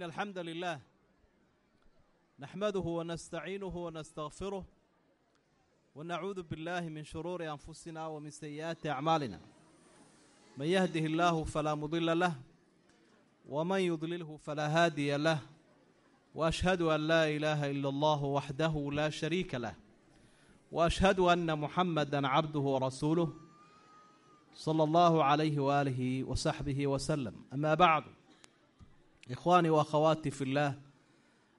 إن الحمد لله نحمده ونستعينه ونستغفره ونعوذ بالله من شرور أنفسنا ومن سيئات أعمالنا من يهده الله فلا مضل له ومن يضلله فلا هادي له وأشهد أن لا إله إلا الله وحده لا شريك له وأشهد أن محمدا عبده ورسوله صلى الله عليه وآله وصحبه وسلم أما بعد ikhwaanii wa akhawaatii fi illaah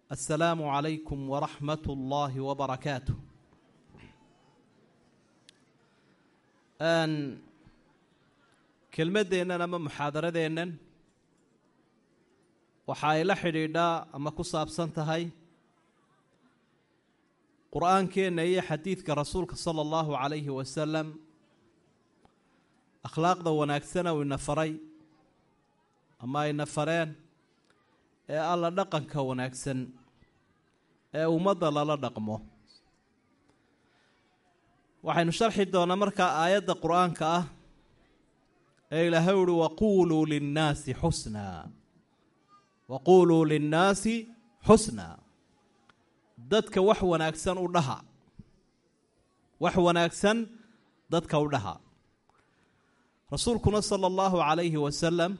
assalaamu calaykum waraxmat ullaahi wabarakaatu kelmaddeennan ama muxaadaradeennan waxa ay la xidhiidhaa ama ku saabsan tahay qur'aankeenna iyo xadiidka rasuulka sala allahu calayhi wasalam akhlaaqda wanaagsan ou ina faray ama ayna fareen ee alla dhaqanka wanaagsan ee ummadda lala dhaqmo. Waxaynu sharxi doonaa markaa aayadda qur'aanka ah ee ilaahay uhi waquuluu linnaasi xusnaa waquuluu linnaasi xusnaa dadka wax wanaagsan u dhaha. Wax wanaagsan dadka u dhaha. Rasuulkuna sala allahu calayhi wasalam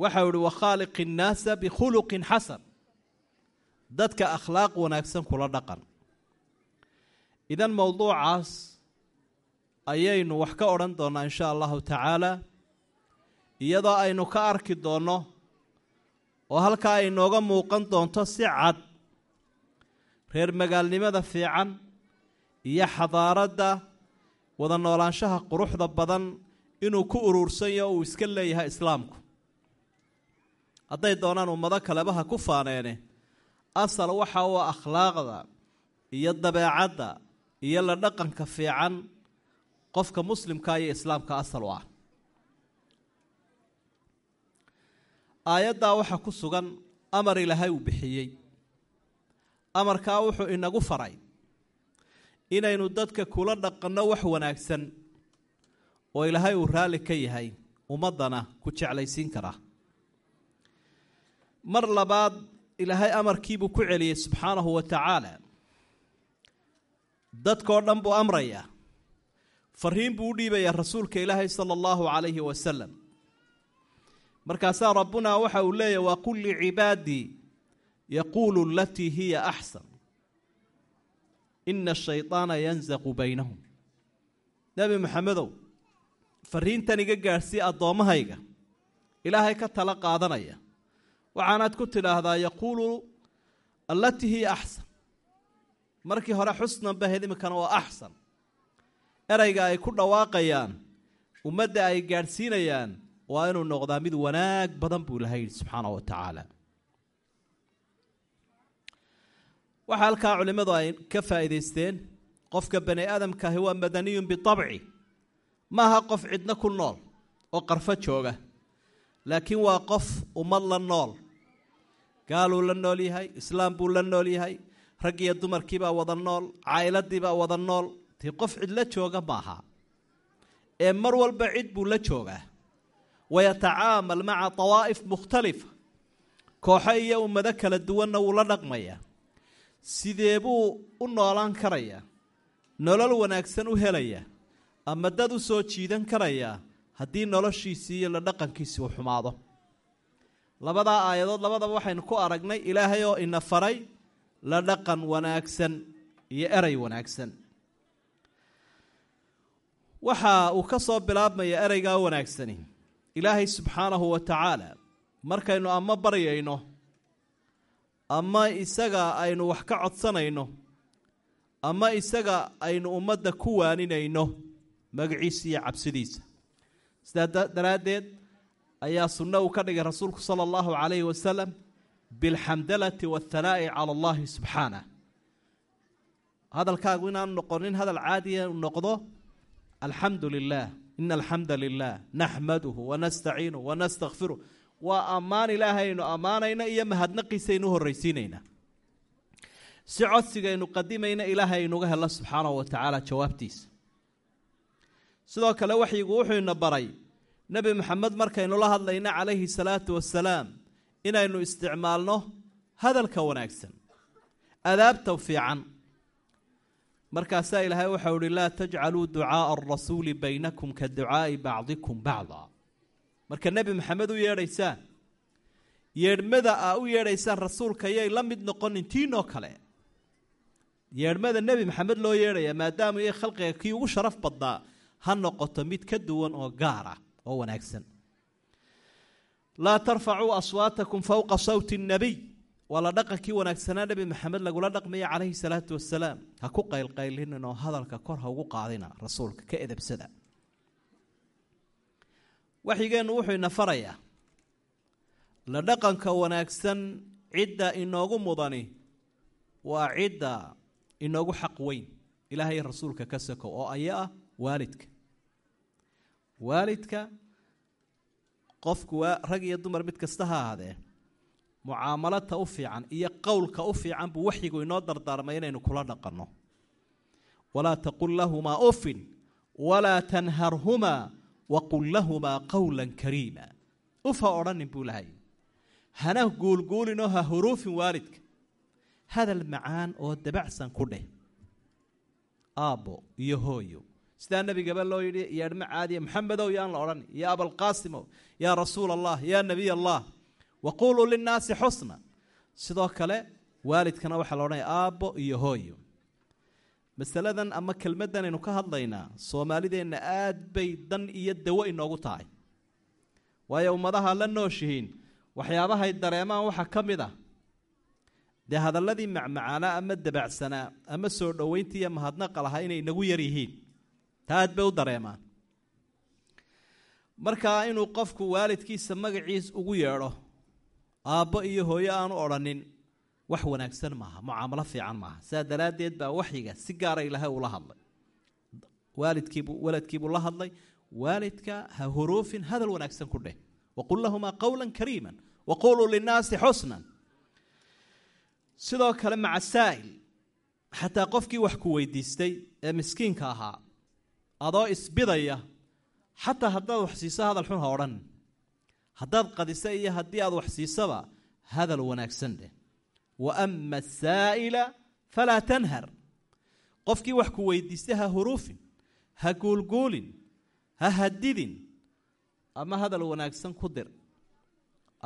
waxau ihi wakhaaliq innaasa bikhuluqin xasan. Dadka akhlaaq wanaagsan kula dhaqan. Idan mowduucaas ayaynu wax ka odhan doonnaa insha allahu tacaala iyadoo aynu ka arki doonno oo halkaa ay nooga muuqan doonto si cad reer magaalnimada fiican iyo xadaaradda wada noolaanshaha quruxda badan inuu ku urursan yaho uu iska leeyahay islaamku hadday doonaan ummado kalebaha ku faaneene asal waxa uu akhlaaqda iyo dabeecadda iyo la dhaqanka fiican qofka muslimka iyo islaamka asal u ah. Aayaddaa waxaa ku sugan amar ilaahay uu bixiyey. Amarkaa wuxuu inagu faray inaynu dadka kula dhaqanno wax wanaagsan oo ilaahay uu raalli ka yahay ummaddana ku jeclaysiin karaa mar labaad ilaahay amarkiibuu ku celiyey subxaanahu wa tacaala. Dadkoo dhan buu amrayaa fariin buu u dhiibayaa rasuulka ilaahay sala allahu calayhi wasalam markaasaa rabbunaa waxa uu leeyahy waa qul licibaadii yaquulu alatii hiya axsan. Ina ashaydaana yanzaqu baynahum. Nebi maxamedow fariintan iga gaadhsii addoommahayga ilaahay ka tala qaadanaya waxaanaad ku tidhaahdaa yaquulu allatii hiya axsan markii hore xusnan bahed iminkana waa axsan erayga ay ku dhawaaqayaan ummadda ay gaadhsiinayaan waa inuu noqdaa mid wanaag badan buu ilahay yidhi subxaanahu wa tacaala waxaa halkaa culimmadu ay ka faa'iidaysteen qofka bani aadamkaahi waa madaniyun bitabci maaha qof cidno ku nool oo qarfo jooga laakiin waa qof ummad la nool gaaluu la nool yahay islaam buu la nool yahay rag iyo dumarkiibaa wada nool caailadiibaa wada nool tii qof cidla jooga maaha. Ee mar walba cid buu la joogaa. Wayatacaamal maca tawaa'if mukhtalifa kooxo iyo ummado kala duwanna wuu la dhaqmayaa sidee buu u noolaan karayaa nolol wanaagsan u helayaa ama dad u soo jiidan karayaa haddii noloshiisii iyo la dhaqankiisii uu xumaado labadaa aayadood labadaba waxaynu ku aragnay ilaahay oo ina faray la dhaqan wanaagsan iyo erey wanaagsan. Waxa uu ka soo bilaabmaya ereygaa wanaagsani. Ilaahay subxaanahu wa tacaala markaynu ama baryayno ama isaga aynu wax ka codsanayno ama isaga aynu ummadda ku waaninayno magaciisa iyo cabsidiisa. Sidaa daraaddeed ayaa sunno uu ka dhigay rasuulku sala allahu calayhi wasalam bilxamdalati waathanaa'i cala allahi subxaanah hadalkaagu inaanu noqonin hadal caadiya u noqdo alxamdu lilah ina alxamda lilah naxmaduhu wanastaciinuhu wanastakfiruh waa ammaan ilaahaynu ammaanayna iyo mahadnaqiisaynu horraysiinaynaa si codsigaynu qadimayna ilaahay aynuga helo subxaanahu wa tacaala jawaabtiisa. Sidoo kale waxyigu wuxuu ina baray nebi maxamed markaynu la hadlayna calayhi salaatu wasalaam inaynu isticmaalno hadalka wanaagsan. Adaabta fiican markaasaa ilaahay waxau uhi laa tajcaluu ducaaa arasuuli baynakum ka ducaai bacdikum bacda. Marka nebi maxamed u yeedhaysaan yeedhmada aa u yeedhaysaan rasuulka yay la mid noqonin tiinoo kale. Yeedhmada nebi maxamed loo yeedhaya maadaama iyo khalqiga kii ugu sharaf badnaa ha noqoto mid ka duwan oo gaar ah oo wanaagsan laa tarfacuu aswaatakum fowqa sawti nnabiy waa la dhaqankii wanaagsanaa nebi maxamed lagula dhaqmaya calayhi salaatu wasalaam ha ku qaylqaylinin oo hadalka kor ha ugu qaadina rasuulka ka edabsada waxyigeennu wuxuu ina farayaa la dhaqanka wanaagsan cidda inoogu mudani waa cidda inoogu xaq weyn. Ilaahay rasuulka ka sokow oo aya ah waalidka waalidka qofku waa rag iyo dumar mid kasta ha ahaadee mucaamalata u fiican iyo qowlka u fiican buu waxyigu inoo dardaarmay inaynu kula dhaqanno. Walaa taqul lahumaa ufin walaa tanharhumaa waqul lahumaa qowla kariima. Uf ha odhanin buu lahay hana guulguulinoo ha huruufin waalidka. Hadal macaan oo dabacsan ku dheh. Aabbo iyo hooyo sidaa nebigaba loo yidhi yeedhmo caadiya maxamedow yaan la odhan. Ya abalqaasimow yaa rasuula allah yaa nebiy allah. Waquuluu linnaasi xusna. Sidoo kale waalidkana waxaa la odhanaya aabbo iyo hooyo. Masaladan ama kelmaddan aynu ka hadlaynaa soomaalideenna aad bay dan iyo dawo inoogu tahay. Waayo ummadaha la nooshihiin waxyaabahay dareemaan waxaa ka mid ah. Dee hadalladii macmacaanaa ama dabacsanaa ama soo dhoweyntii iyo mahadnaqa lahaa inay inagu yar yihiin taa bay u dareemaan. Markaa inuu qofku waalidkiisa magaciis ugu yeedho aabbo iyo hooyo aanu odhanin wax wanaagsan maaha mucaamalo fiican maaha. Sidaa daraaddeed baa waxyiga si gaara ilaahay ula hadlay. Waalidkiibuu waladkiibuu la hadlay. Waalidka ha huruufin hadal wanaagsan ku dheh. Waqul lahumaa qowla kariima waquluu linnaasi xusnan. Sidoo kale maca saa'il xataa qofkii wax ku weydiistay ee miskiinka ahaa adoo isbidaya xataa haddaad wax siiso hadal xun ha odhan. Haddaad qadisa iyo haddii aad wax siisaba hadal wanaagsan dheh wa ama asaa'ila falaa tanhar. Qofkii wax ku weydiistay ha huruufin ha guulguulin ha hadidin ama hadal wanaagsan ku dir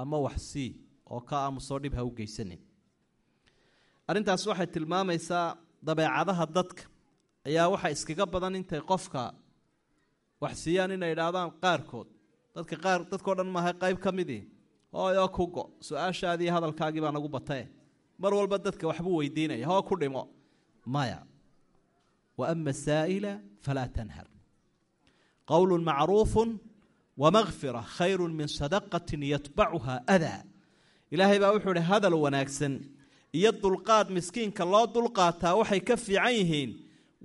ama wax sii oo ka aamusoo dhib ha u geysanin. Arrintaas waxay tilmaamaysaa dabeecadaha dadka ayaa waxa iskaga badan intay qofka wax siiyaan inay idhaahdaan qaarkood. Dadka qaar dadkao dhan maaha qayb ka midii hooyoo ku go. Su'aashaadii hadalkaagii baa nagu batae mar walba dadka waxbuu weydiinaya. Hoo ku dhimo. Maya. Wa ama saa'ila falaa tanhar. Qowlu macruufu wamakfira khayru min sadaqatin yatbacuha adaa ilaahay baa wuxuu ihi hadal wanaagsan iyo dulqaad miskiinka loo dulqaataa waxay ka fiican yihiin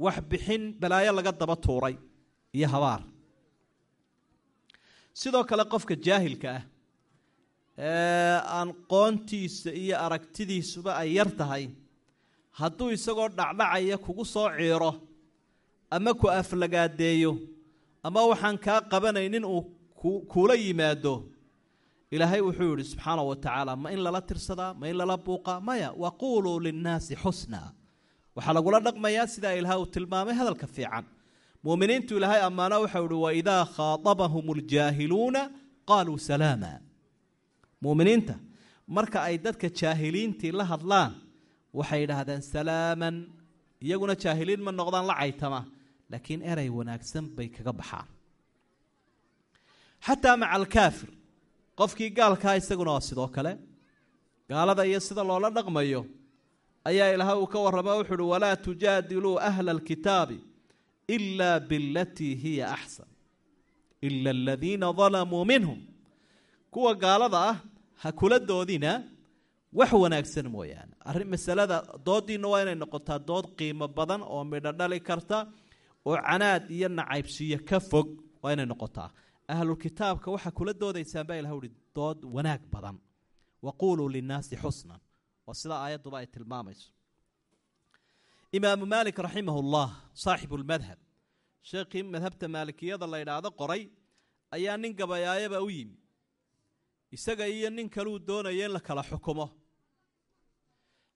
wax bixin balaayo laga daba tuuray iyo habaar. Sidoo kale qofka jaahilka ah ee aan qoontiisa iyo aragtidiisuba ay yar tahay hadduu isagoo dhacdhacaya kugu soo ciiro ama ku aflagaadeeyo ama waxaan kaa qabanaynin uu kuula yimaado ilaahay wuxuu yidhi subxaana wa tacaala ma in lala tirsadaa ma in lala buuqaa maya waquuluu linnaasi xusnaa waxaa lagula dhaqmayaa sidaa ilaah uu tilmaamay hadalka fiican. Muminiintu ilaahay ammaano waxau ihi waidaa khaaabahum ljaahiluuna qaaluu salaama. Muminiinta marka ay dadka jaahiliintii la hadlaan waxay idhaahdeen salaaman iyaguna jaahiliin ma noqdaan la caytama laakiin erey wanaagsan bay kaga baxaan. Xataa maca alkaafir qofkii gaalkaa isaguna waa sidoo kale. Gaalada iyo sida loola dhaqmayo ayaa ilaah uu ka warrama wuxu uhi walaa tujaadiluu ahla alkitaabi ila bilatii hiya axsan ila aladiina dalamuu minhum. Kuwa gaalada ah ha kula doodina wax wanaagsan mooyaane. Arrin masalada doodiina waa inay noqotaa dood qiimo badan oo midho dhali karta oo canaad iyo nacaybsiyo ka fog waa inay noqotaa. Ahlulkitaabka waxaa kula doodaysaan baa ilah uhi dood wanaag badan. Waquuluu linnaasi xusnan oo sida aayadduba ay tilmaamayso. Imaamu maalik raximah ullah saaxibu lmadhab sheekhii madhabta maalikiyada la ydhaahdo qoray ayaa nin gabayaayaba u yimi. Isaga iyo nin kaluu doonaya in la kala xukumo.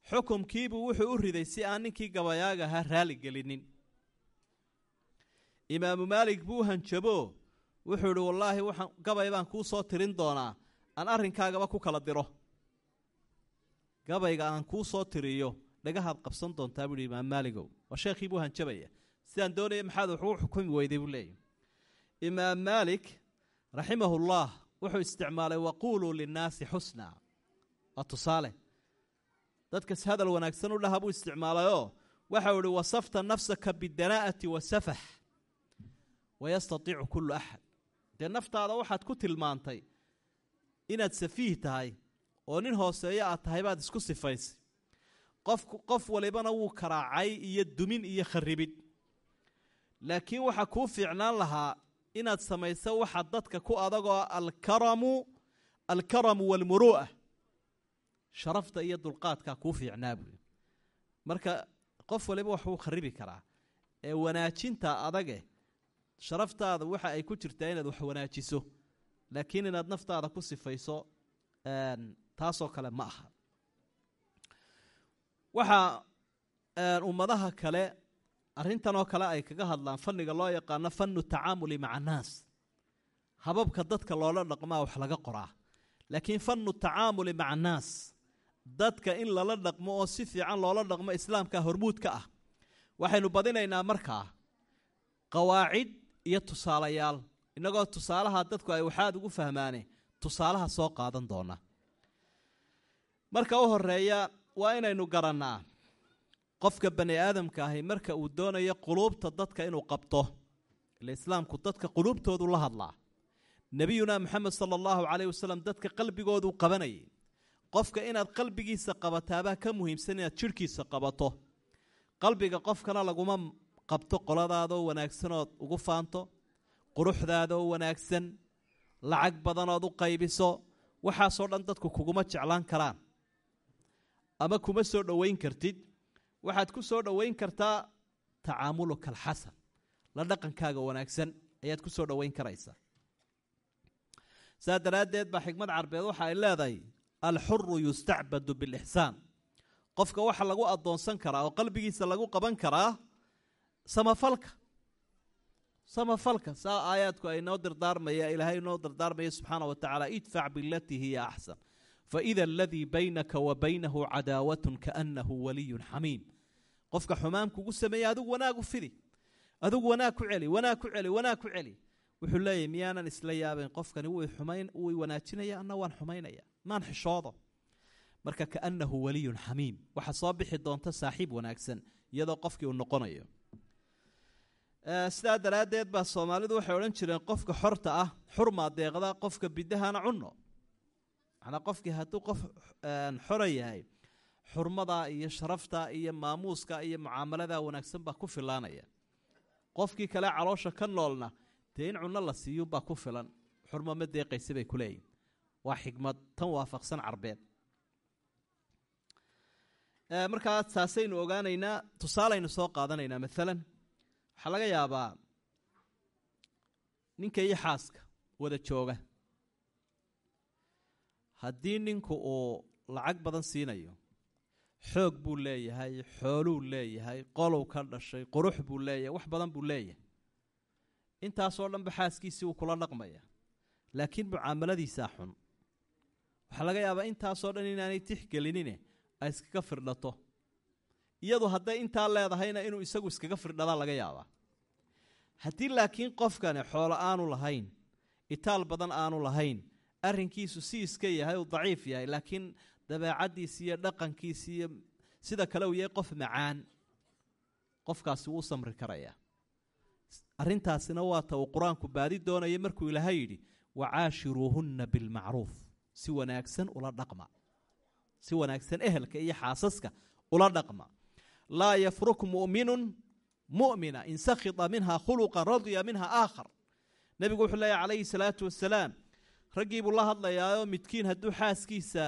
Xukumkiibuu wuxuu u riday si aan ninkii gabayaaga ahaa raali gelinin. Imaamu maalik buu hanjabo wuxuu ihi wallaahi waxaan gabay baan kuu soo tirin doonaa. Aan arrinkaagaba ku kala diro gabayga aan kuu soo tiriyo dhagahaad qabsan doontaa buu ihi imaam maaligow. Waa sheekhii buu hanjabaya sidaan doonaya maxaad wax ugu xukumi weyday buu leeyahy imaam maalik raximahullah wuxuu isticmaalay waquuluu linnaasi xusna waa tusaale. Dadkas hadal wanaagsan u dhaha buu isticmaalayoo waxau ihi wasafta nafsaka bidanaa'ati wasafax wayastatiicu kullu axad dee naftaada waxaad ku tilmaantay inaad safiih tahay oo nin hooseeyo aad tahay baad isku sifaysay. Qof walibana wuu karaacay iyo dumin iyo kharibid laakiin waxaa kuu fiicnaan lahaa inaad samayso waxa dadka ku adagoo alkaramu alkaramu waalmuru'a sharafta iyo dulqaadkaa kuu fiicnaa buui marka qof waliba wax wuu kharibi karaa. Ee wanaajinta adage sharaftaada waxa ay ku jirtaa inaad wax wanaajiso. Laakiin inaad naftaada ku sifayso taasoo kale ma aha. Waxaa ummadaha kale arrintan oo kale ay kaga hadlaan fanniga loo yaqaano fannu tacaamuli maca annaas. Hababka dadka loola dhaqmaa wax laga qoraa. Laakiin fannu tacaamuli maca annaas dadka in lala dhaqmo oo si fiican loola dhaqmo islaamka hormuudka ah. Waxaynu badinaynaa markaa qawaacid iyo tusaalayaal. Innagoo tusaalaha dadku ay waxaad ugu fahmaane tusaalaha soo qaadan doona marka u horreeya waa inaynu garannaa. Qofka bani aadamka ahi marka uu doonayo quluubta dadka inuu qabto ila islaamku dadka quluubtoodu la hadlaa. Nebiyuna moxamed sala allahu caleyh wasalam dadka qalbigooduu qabanayay. Qofka inaad qalbigiisa qabataabaa ka muhiimsan inaad jidhkiisa qabato. Qalbiga qofkana laguma qabto qoladaadoo wanaagsanood ugu faanto quruxdaadaoo wanaagsan lacag badanood u qaybiso waxaasoo dhan dadku kuguma jeclaan karaan ama kuma soo dhoweyn kartid waxaad ku soo dhoweyn kartaa tacaamuluka alxasan la dhaqankaaga wanaagsan ayaad ku soo dhoweyn karaysaa saa daraaddeed baa xikmad carbeed waxa ay leedahay alxuru yustacbadu bilixsaan. Qofka waxa lagu addoonsan karaa oo qalbigiisa lagu qaban karaa samafalka samafalka saa aayaadku ay noo dardaarmaya ilaahay noo dardaarmaya subxaana wa tacaala idfac bilatii hiya axsan faida aladii baynaka wa baynahu cadaawatun kaanahu waliyun xamiim qofka xumaan kugu sameeyey adigu wanaag u fidi adigu wanaag ku celi wanaag ku celi wanaag ku celi wuxuu leeyahy miyaanan isla yaabayn qofkani wuu wanaajinaya anna waan xumaynaya maan xishoodo marka kaanahu waliyun xamiim waxaa soo bixi doonta saaxiib wanaagsan iyadoo qofkii uu noqonayo sidaa daraaddeed baa soomaalidu waxay odhan jireen qofka xorta ah xurmaa deeqda qofka bidahana cunno macnaa qofkii hadduu qof xora yahay xurmadaa iyo sharaftaa iyo maamuuska iyo mucaamaladaa wanaagsan baa ku filaanaya. Qofkii kale caloosha ka noolna dee in cunno la siiyuunbaa ku filan. Xurmo ma deeqaysa bay ku leeyihiin. Waa xikmad tan waafaqsan carbeed. Markaa saasaynu ogaanaynaa tusaalaynu soo qaadanaynaa maalan waxaa laga yaabaa ninka iyo xaaska wada jooga haddii ninku uu lacag badan siinayo xoog buu leeyahay xooluu leeyahay qolow ka dhashay qurux buu leeyahay wax badan buu leeyahay. Intaasoo dhanba xaaskiisii uu kula dhaqmaya laakiin mucaamaladiisaa xun. Waxaa laga yaabaa intaasoo dhan inaanay tixgelinine ay iskaga firdhato. Iyadu hadday intaa leedahayna inuu isagu iskaga firdhadaa laga yaabaa. Haddii laakiin qofkani xoolo aanu lahayn itaal badan aanu lahayn arrinkiisu si iska yahay uu daciif yahay laakiin dabeecaddiisi iyo dhaqankiisi iyo sida kale uu yahay qof macaan qofkaasi wuu samri karayaa arrintaasina waa ta uu qur'aanku baadi doonaya markuu ilaahay yidhi wacaashiruuhunna bilmacruuf. Si wanaagsan ula dhaqma. Si wanaagsan ehelka iyo xaasaska ula dhaqma. Laa yafruk mu'minun mu'mina in sakhita minha khuluqan radya minha aakhar. Nebigu wuxuu leeyahy calayhi salaatu wasalaam raggii buu la hadlayaayoo midkiin hadduu xaaskiisa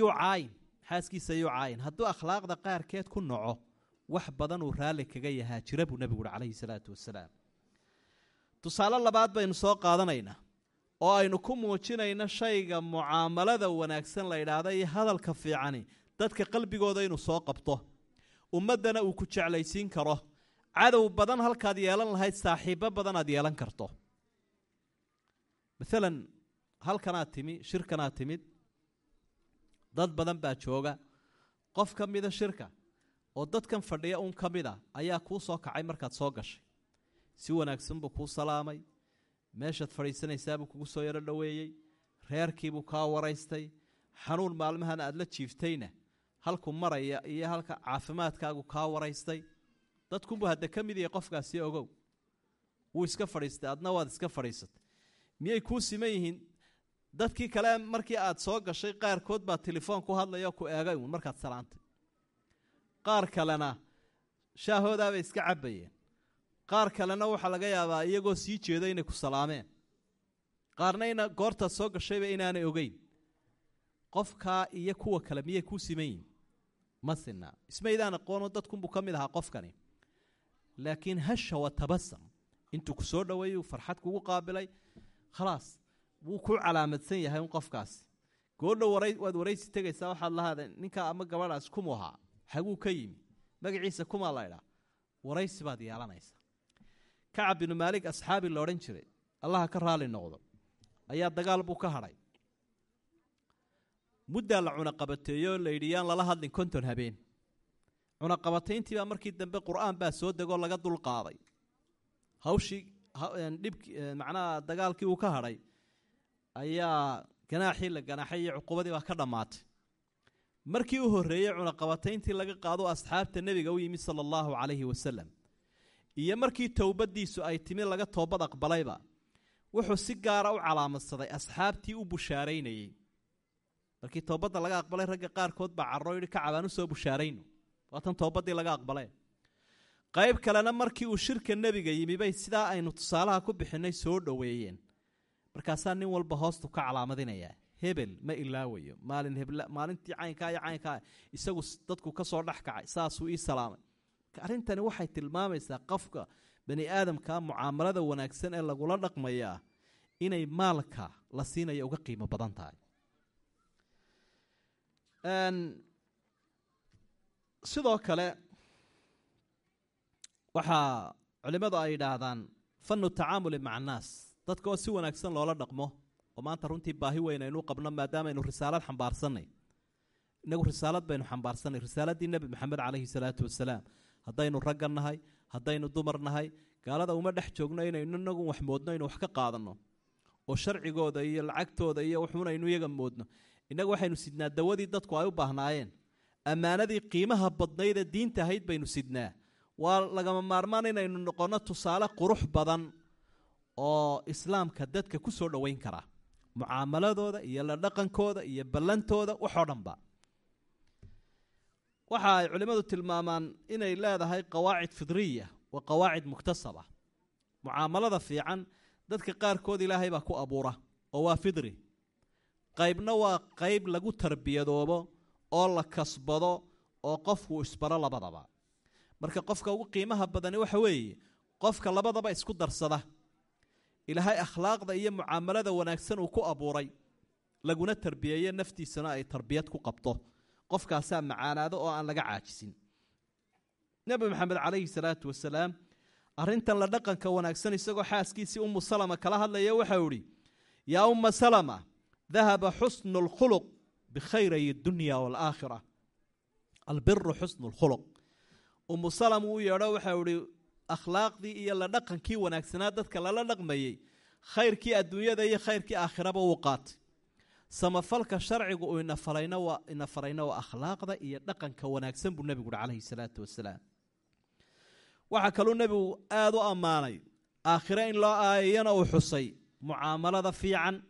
yuu caayin xaaskiisa yuu caayin hadduu akhlaaqda qaarkeed ku naco wax badan uu raalli kaga yahaa jira buu nebigu uhi calayhi salaatu wasalaam tusaale labaad baynu soo qaadanaynaa oo aynu ku muujinayno shayga mucaamalada wanaagsan la yidhaahda iyo hadalka fiicani. Dadka qalbigooda inuu soo qabto ummaddana uu ku jeclaysiin karo. Cadow badan halkaad yeelan lahayd saaxiibbo badan aad yeelan karto. Maalan halkanaad timi shirkanaad timid dad badan baa jooga qof ka mida shirka oo dadkan fadhiya uun ka mid a ayaa kuu soo kacay markaad soo gashay. Si wanaagsan buu kuu salaamay meeshaad fadhiisanaysaabuu kugu soo yaro dhoweeyey reerkiibuu kaa waraystay xanuun maalmahan aada la jiiftayna halku maraya iyo halka caafimaadkaagu kaa waraystay. Dadkunbuu hadda ka mid yahay qofkaasi ogow. Wuu iska fadhiistay adna waad iska fadhiisatay. Miyay kuu siman yihiin dadkii kale markii aad soo gashay qaarkood baa telefoon ku hadlaya ku eegay uun markaad salaantay. Qaar kalena shaahoodaabay iska cabbayeen. Qaar kalena waxaa laga yaabaa iyagoo sii jeeda inay ku salaameen. Qaarna goortaad soo gashayba inaanay ogeyn. Qofkaa iyo kuwa kale miyay kuu siman ma sinaa ismaydaan aqoono dadkunbuu ka mid ahaa qofkani. Laakiin hasha wa tabasam intuu ku soo dhoweeyuu farxad kugu qaabilay. Khalaas wuu ku calaamadsan yahay un qofkaasi goodhow waad waraysi tegaysaa waxaad lahaada ninkaa ama gabadhaas kumu ahaa xaguu ka yimi. Magaciisa kumaa laydhaa waraysi baad yeelanaysaa. Kacab binu maalig asxaabi la odhan jiray allaha ka raali noqdo. Ayaa dagaal buu ka hadhay. Muddaa la cunaqabateeyoo la yidhi yaan lala hadlin konton habeen. Cunaqabatayntiibaa markii dambe qur'aan baa soo degoo laga dulqaaday. Hawshii dhib macnaha dagaalkii uu ka hadhay ayaa ganaaxii la ganaaxay iyo cuqubadii baa ka dhammaatay. Markii u horreeyey cunaqabatayntii laga qaado asxaabta nebiga u yimi sala allahu calayhi wasalam iyo markii towbadiisu ay timi laga toobad aqbalayba wuxuu si gaara u calaamadsaday asxaabtii u bushaaraynayey markii toobadda laga aqbalay ragga qaarkood baa carro yidhi kacabaan u soo bushaarayno. Waatan toobadii laga aqbalay. Qayb kalena markii uu shirka nebiga yimi bay sidaa aynu tusaalaha ku bixinay soo dhoweeyeen markaasaa nin walba hoostu ka calaamadinayaa hebel ma ilaawayo. Maalin hebl maalintii caynkaa iyo caynkaa isagu dadku ka soo dhex kacay. Saasuu ii salaamay. Arrintani waxay tilmaamaysaa qofka bani aadamka mucaamalada wanaagsan ee lagula dhaqmayaa inay maalka la siinaya uga qiimo badan tahay. Sidoo kale waxaa culimmadu ay yidhaahdaan fanu tacaamuli maca annaas dadka oo si wanaagsan loola dhaqmo oo maanta runtii baahi weyn aynu qabno maadaama aynu risaalad xambaarsanay inagu risaalad baynu xambaarsanay risaaladii nebi maxamed caleyhi salaatu wasalaam. Haddaynu ragga nahay haddaynu dumar nahay gaalada uma dhex joogno inaynu inagu wax moodno aynu wax ka qaadanno oo sharcigooda iyo lacagtooda iyo wuxuunaynu iyaga moodno. Innagu waxaynu sidnaa dawadii dadku ay u baahnaayeen. Ammaanadii qiimaha badnayd ee diinta ahayd baynu sidnaa. Waa lagama maarmaan inaynu noqonno tusaale qurux badan oo islaamka dadka ku soo dhoweyn kara. Mucaamaladooda iyo la dhaqankooda iyo ballantooda waxoo dhanba. Waxa ay culimmadu tilmaamaan inay leedahay qawaacid fidriya wa qawaacid muktasaba. Mucaamalada fiican dadka qaarkood ilaahay baa ku abuura oo waa fidri. Qaybna waa qayb lagu tarbiyadoobo oo la kasbado oo qofku isbaro labadaba. Marka qofka ugu qiimaha badani waxa weeye qofka labadaba isku darsada ilaahay akhlaaqda iyo mucaamalada wanaagsan uu ku abuuray laguna tarbiyeeye naftiisana ay tarbiyad ku qabto. Qofkaasaa macaanaado oo aan laga caajisin. Nebi maxamed calayhi salaatu wasalaam arrintan la dhaqanka wanaagsan isagoo xaaskiisii umu salama kala hadlaya waxau ihi yaa umma salama dahaba xusnu lkhuluq bikhayray dunya waalaakhira albiru xusnu lkhuluq umu salam uu yeedho waxau ihi akhlaaqdii iyo la dhaqankii wanaagsanaa dadka lala dhaqmayey khayrkii adduunyada iyo khayrkii aakhiraba wuu qaatay. Samafalka sharcigu uu ina farayno waa akhlaaqda iyo dhaqanka wanaagsan buu nebigu uhi calayhi salaatu wasalaam. Waxaa kaluu nebigu aada u ammaanay aakhire in loo aayayana uu xusay mucaamalada fiican.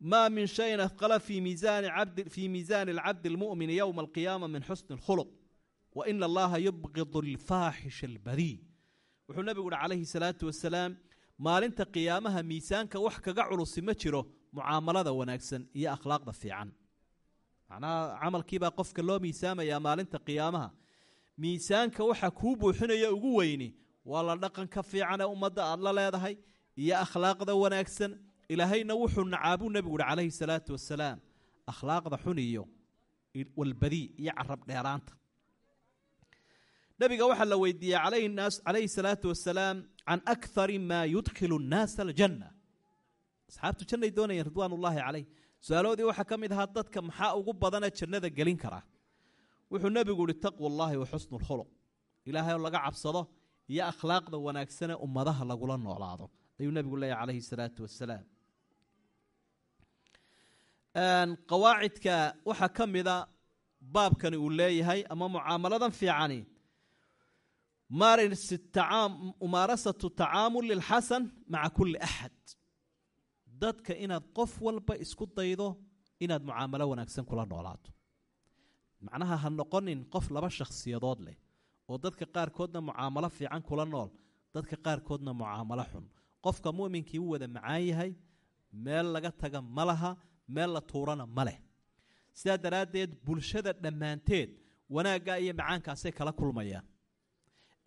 Maa min shayin afqala fii miisaani alcabdi almu'mini yowma alqiyaama min xusni alkhuluq. Wa ina allaha yubqidu alfaaxisha albadii wuxuu nebigu uhi calayhi salaatu wasalaam maalinta qiyaamaha miisaanka wax kaga culusi ma jiro mucaamalada wanaagsan iyo akhlaaqda fiican. Macnaha camalkiibaa qofka loo miisaamayaa maalinta qiyaamaha. Miisaanka waxa kuu buuxinaya ugu weyni waa la dhaqanka fiican ee ummadda aada la leedahay iyo akhlaaqda wanaagsan. Ilaahayna wuxuu nacaabuu nebigu uhi calayhi salaatu wasalaam akhlaaqda xun iyo walbadii iyo carab dheeraanta nabiga waxaa la weydiiyey calayhi salaatu wasalaam can akari maa yudkhilu nnaasa aljanna. Asxaabtu jannay doonayeen ridwaan ullaahi calayh su'aaloodii waxaa ka mid ahaa dadka maxaa ugu badana jannada gelin karaa wuxuu nebigu ihi taqwa allahi wa xusnu lkhuluq ilaahay oo laga cabsado iyo akhlaaqda wanaagsane ummadaha lagula noolaado ayuu nebigu leeyahy calayhi salaatu wasalaam qawaacidka waxaa ka mida baabkani uu leeyahay ama mucaamaladan fiicani mumaarasatu tacaamul lilxasan maca kulli axad dadka inaad qof walba isku daydo inaad mucaamalo wanaagsan kula noolaato. Macnaha ha noqonin qof laba shakhsiyadood leh oo dadka qaarkoodna mucaamalo fiican kula nool dadka qaarkoodna mucaamalo xun. Qofka muminkii u wada macaan yahay meel laga taga ma laha meel la tuurana ma leh. Sidaa daraaddeed bulshada dhammaanteed wanaagga iyo macaankaasay kala kulmayaan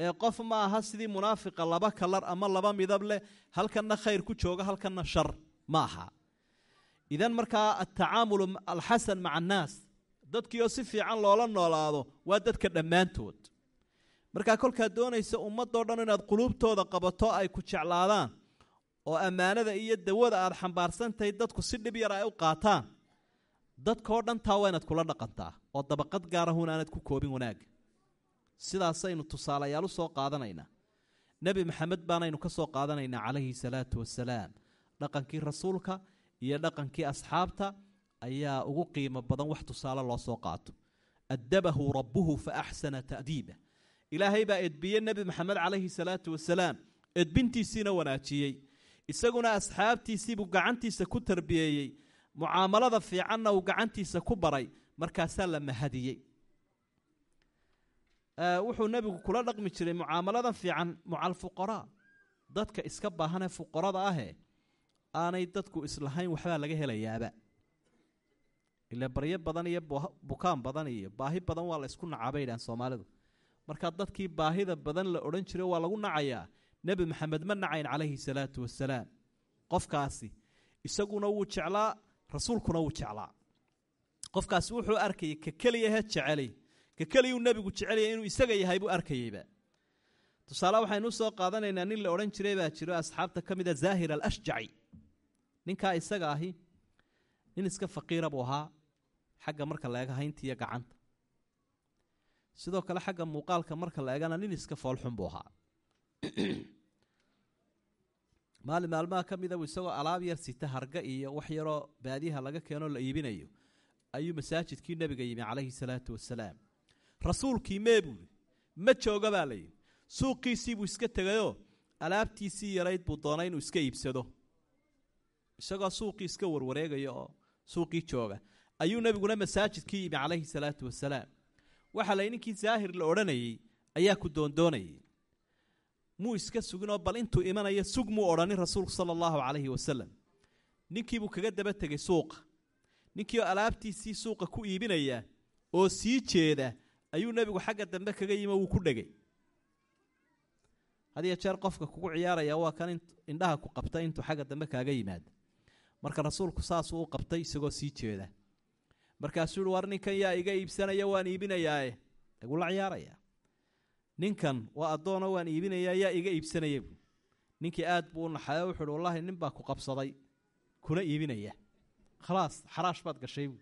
ee qof ma aha sidii munaafiqa laba kalar ama laba midab leh halkanna khayr ku jooga halkanna shar ma aha. Idan markaa atacaamulu alxasan maca annaas dadkiioo si fiican loola noolaado waa dadka dhammaantood. Markaa kolkaad doonaysa ummadoo dhan inaad quluubtooda qabato ay ku jeclaadaan oo ammaanada iyo dawada aad xambaarsantahay dadku si dhib yar ay u qaataan dadkao dhan taa waa inaad kula dhaqantaa oo dabaqad gaarahun aanad ku koobin wanaagga sidaasaynu tusaalayaal u soo qaadanaynaa nebi maxamed baanaynu ka soo qaadanaynaa calayhi salaatu wasalaam dhaqankii rasuulka iyo dhaqankii asxaabta ayaa ugu qiimo badan wax tusaale loo soo qaato. Addabahu rabbuhu fa axsana ta'diibah ilaahay baa edbiye nebi maxamed calayhi salaatu wasalaam edbintiisiina wanaajiyey. Isaguna asxaabtiisiibuu gacantiisa ku tarbiyeeyey. Mucaamalada fiicanna uu gacantiisa ku baray. Markaasaa la mahadiyey wuxuu nebigu kula dhaqmi jiray mucaamaladan fiican muca alfuqaraa dadka iska baahanee fuqarada ahee aanay dadku islahayn waxbaa laga helayaaba. Ile baryo badan iyo bukaan badan iyo baahi badan waa la ysku nacaa soomaalidu. Markaa dadkii baahida badan la odhan jiray waa lagu nacayaa nebi maxamed ma nacayn calayhi salaatu wasalaam qofkaasi isaguna wuu jeclaa rasuulkuna wuu jeclaa. Qofkaasi wuxuu arkayay ka keliyahe jecelay ka keliyuu nebigu jecelaya inuu isaga yahay buu arkayeyba tusaale waxaynu u soo qaadanaynaa nin la odhan jiray baa jiro asxaabta ka mida zaahir alashjaci. Ninkaa isaga ahi nin iska faqiira buu ahaa xagga marka la hayntiiyo gacanta. Sidoo kale xagga muuqaalka marka la nin iska foolxun buu ahaa. Maalin maalmaha ka mida buu isagoo alaab yar sita harga iyo wax yaroo baadiyaha laga keenoo la iibinayo ayuu masaajidkii nebiga yimi calayhi salaatu wasalaam rasuulkii mee buuri ma jooga baa layidhi suuqiisiibuu iska tegayoo alaabtiisii yarayd buu doonay inuu iska iibsado. Isagoo suuqii iska warwareegaya oo suuqii jooga. Ayuu nebiguna masaajidkii yimi calayhi salaatu wasalaam waxaa lay ninkii zaahir la odhanayey ayaa ku doondoonayay muu iska suginoo bal intuu imanayo sug muu odhanin rasuulku sala allahu calayhi wasalam ninkiibuu kaga daba tegay suuqa. Ninkii oo alaabtiisii suuqa ku iibinaya oo sii jeeda ayuu nebigu xagga dambe kaga yimo wuu ku dhegay. Hadiyo jeer qofka kugu ciyaaraya waa kan indhaha ku qabta intuu xagga dambe kaaga yimaada marka rasuulku saasuu u qabtay isagoo sii jeeda. Markaasuu yihi war ninkan yaa iga iibsanaya waan iibinayaae igula ciyaaraya. Ninkan waa addoono waan iibinayaa yaa iga iibsanaya buu. Ninkii aad buu u naxayo wuxuu uhi wallahi nin baa ku qabsaday kuna iibinaya. Khalaas xaraash baad gashay buu.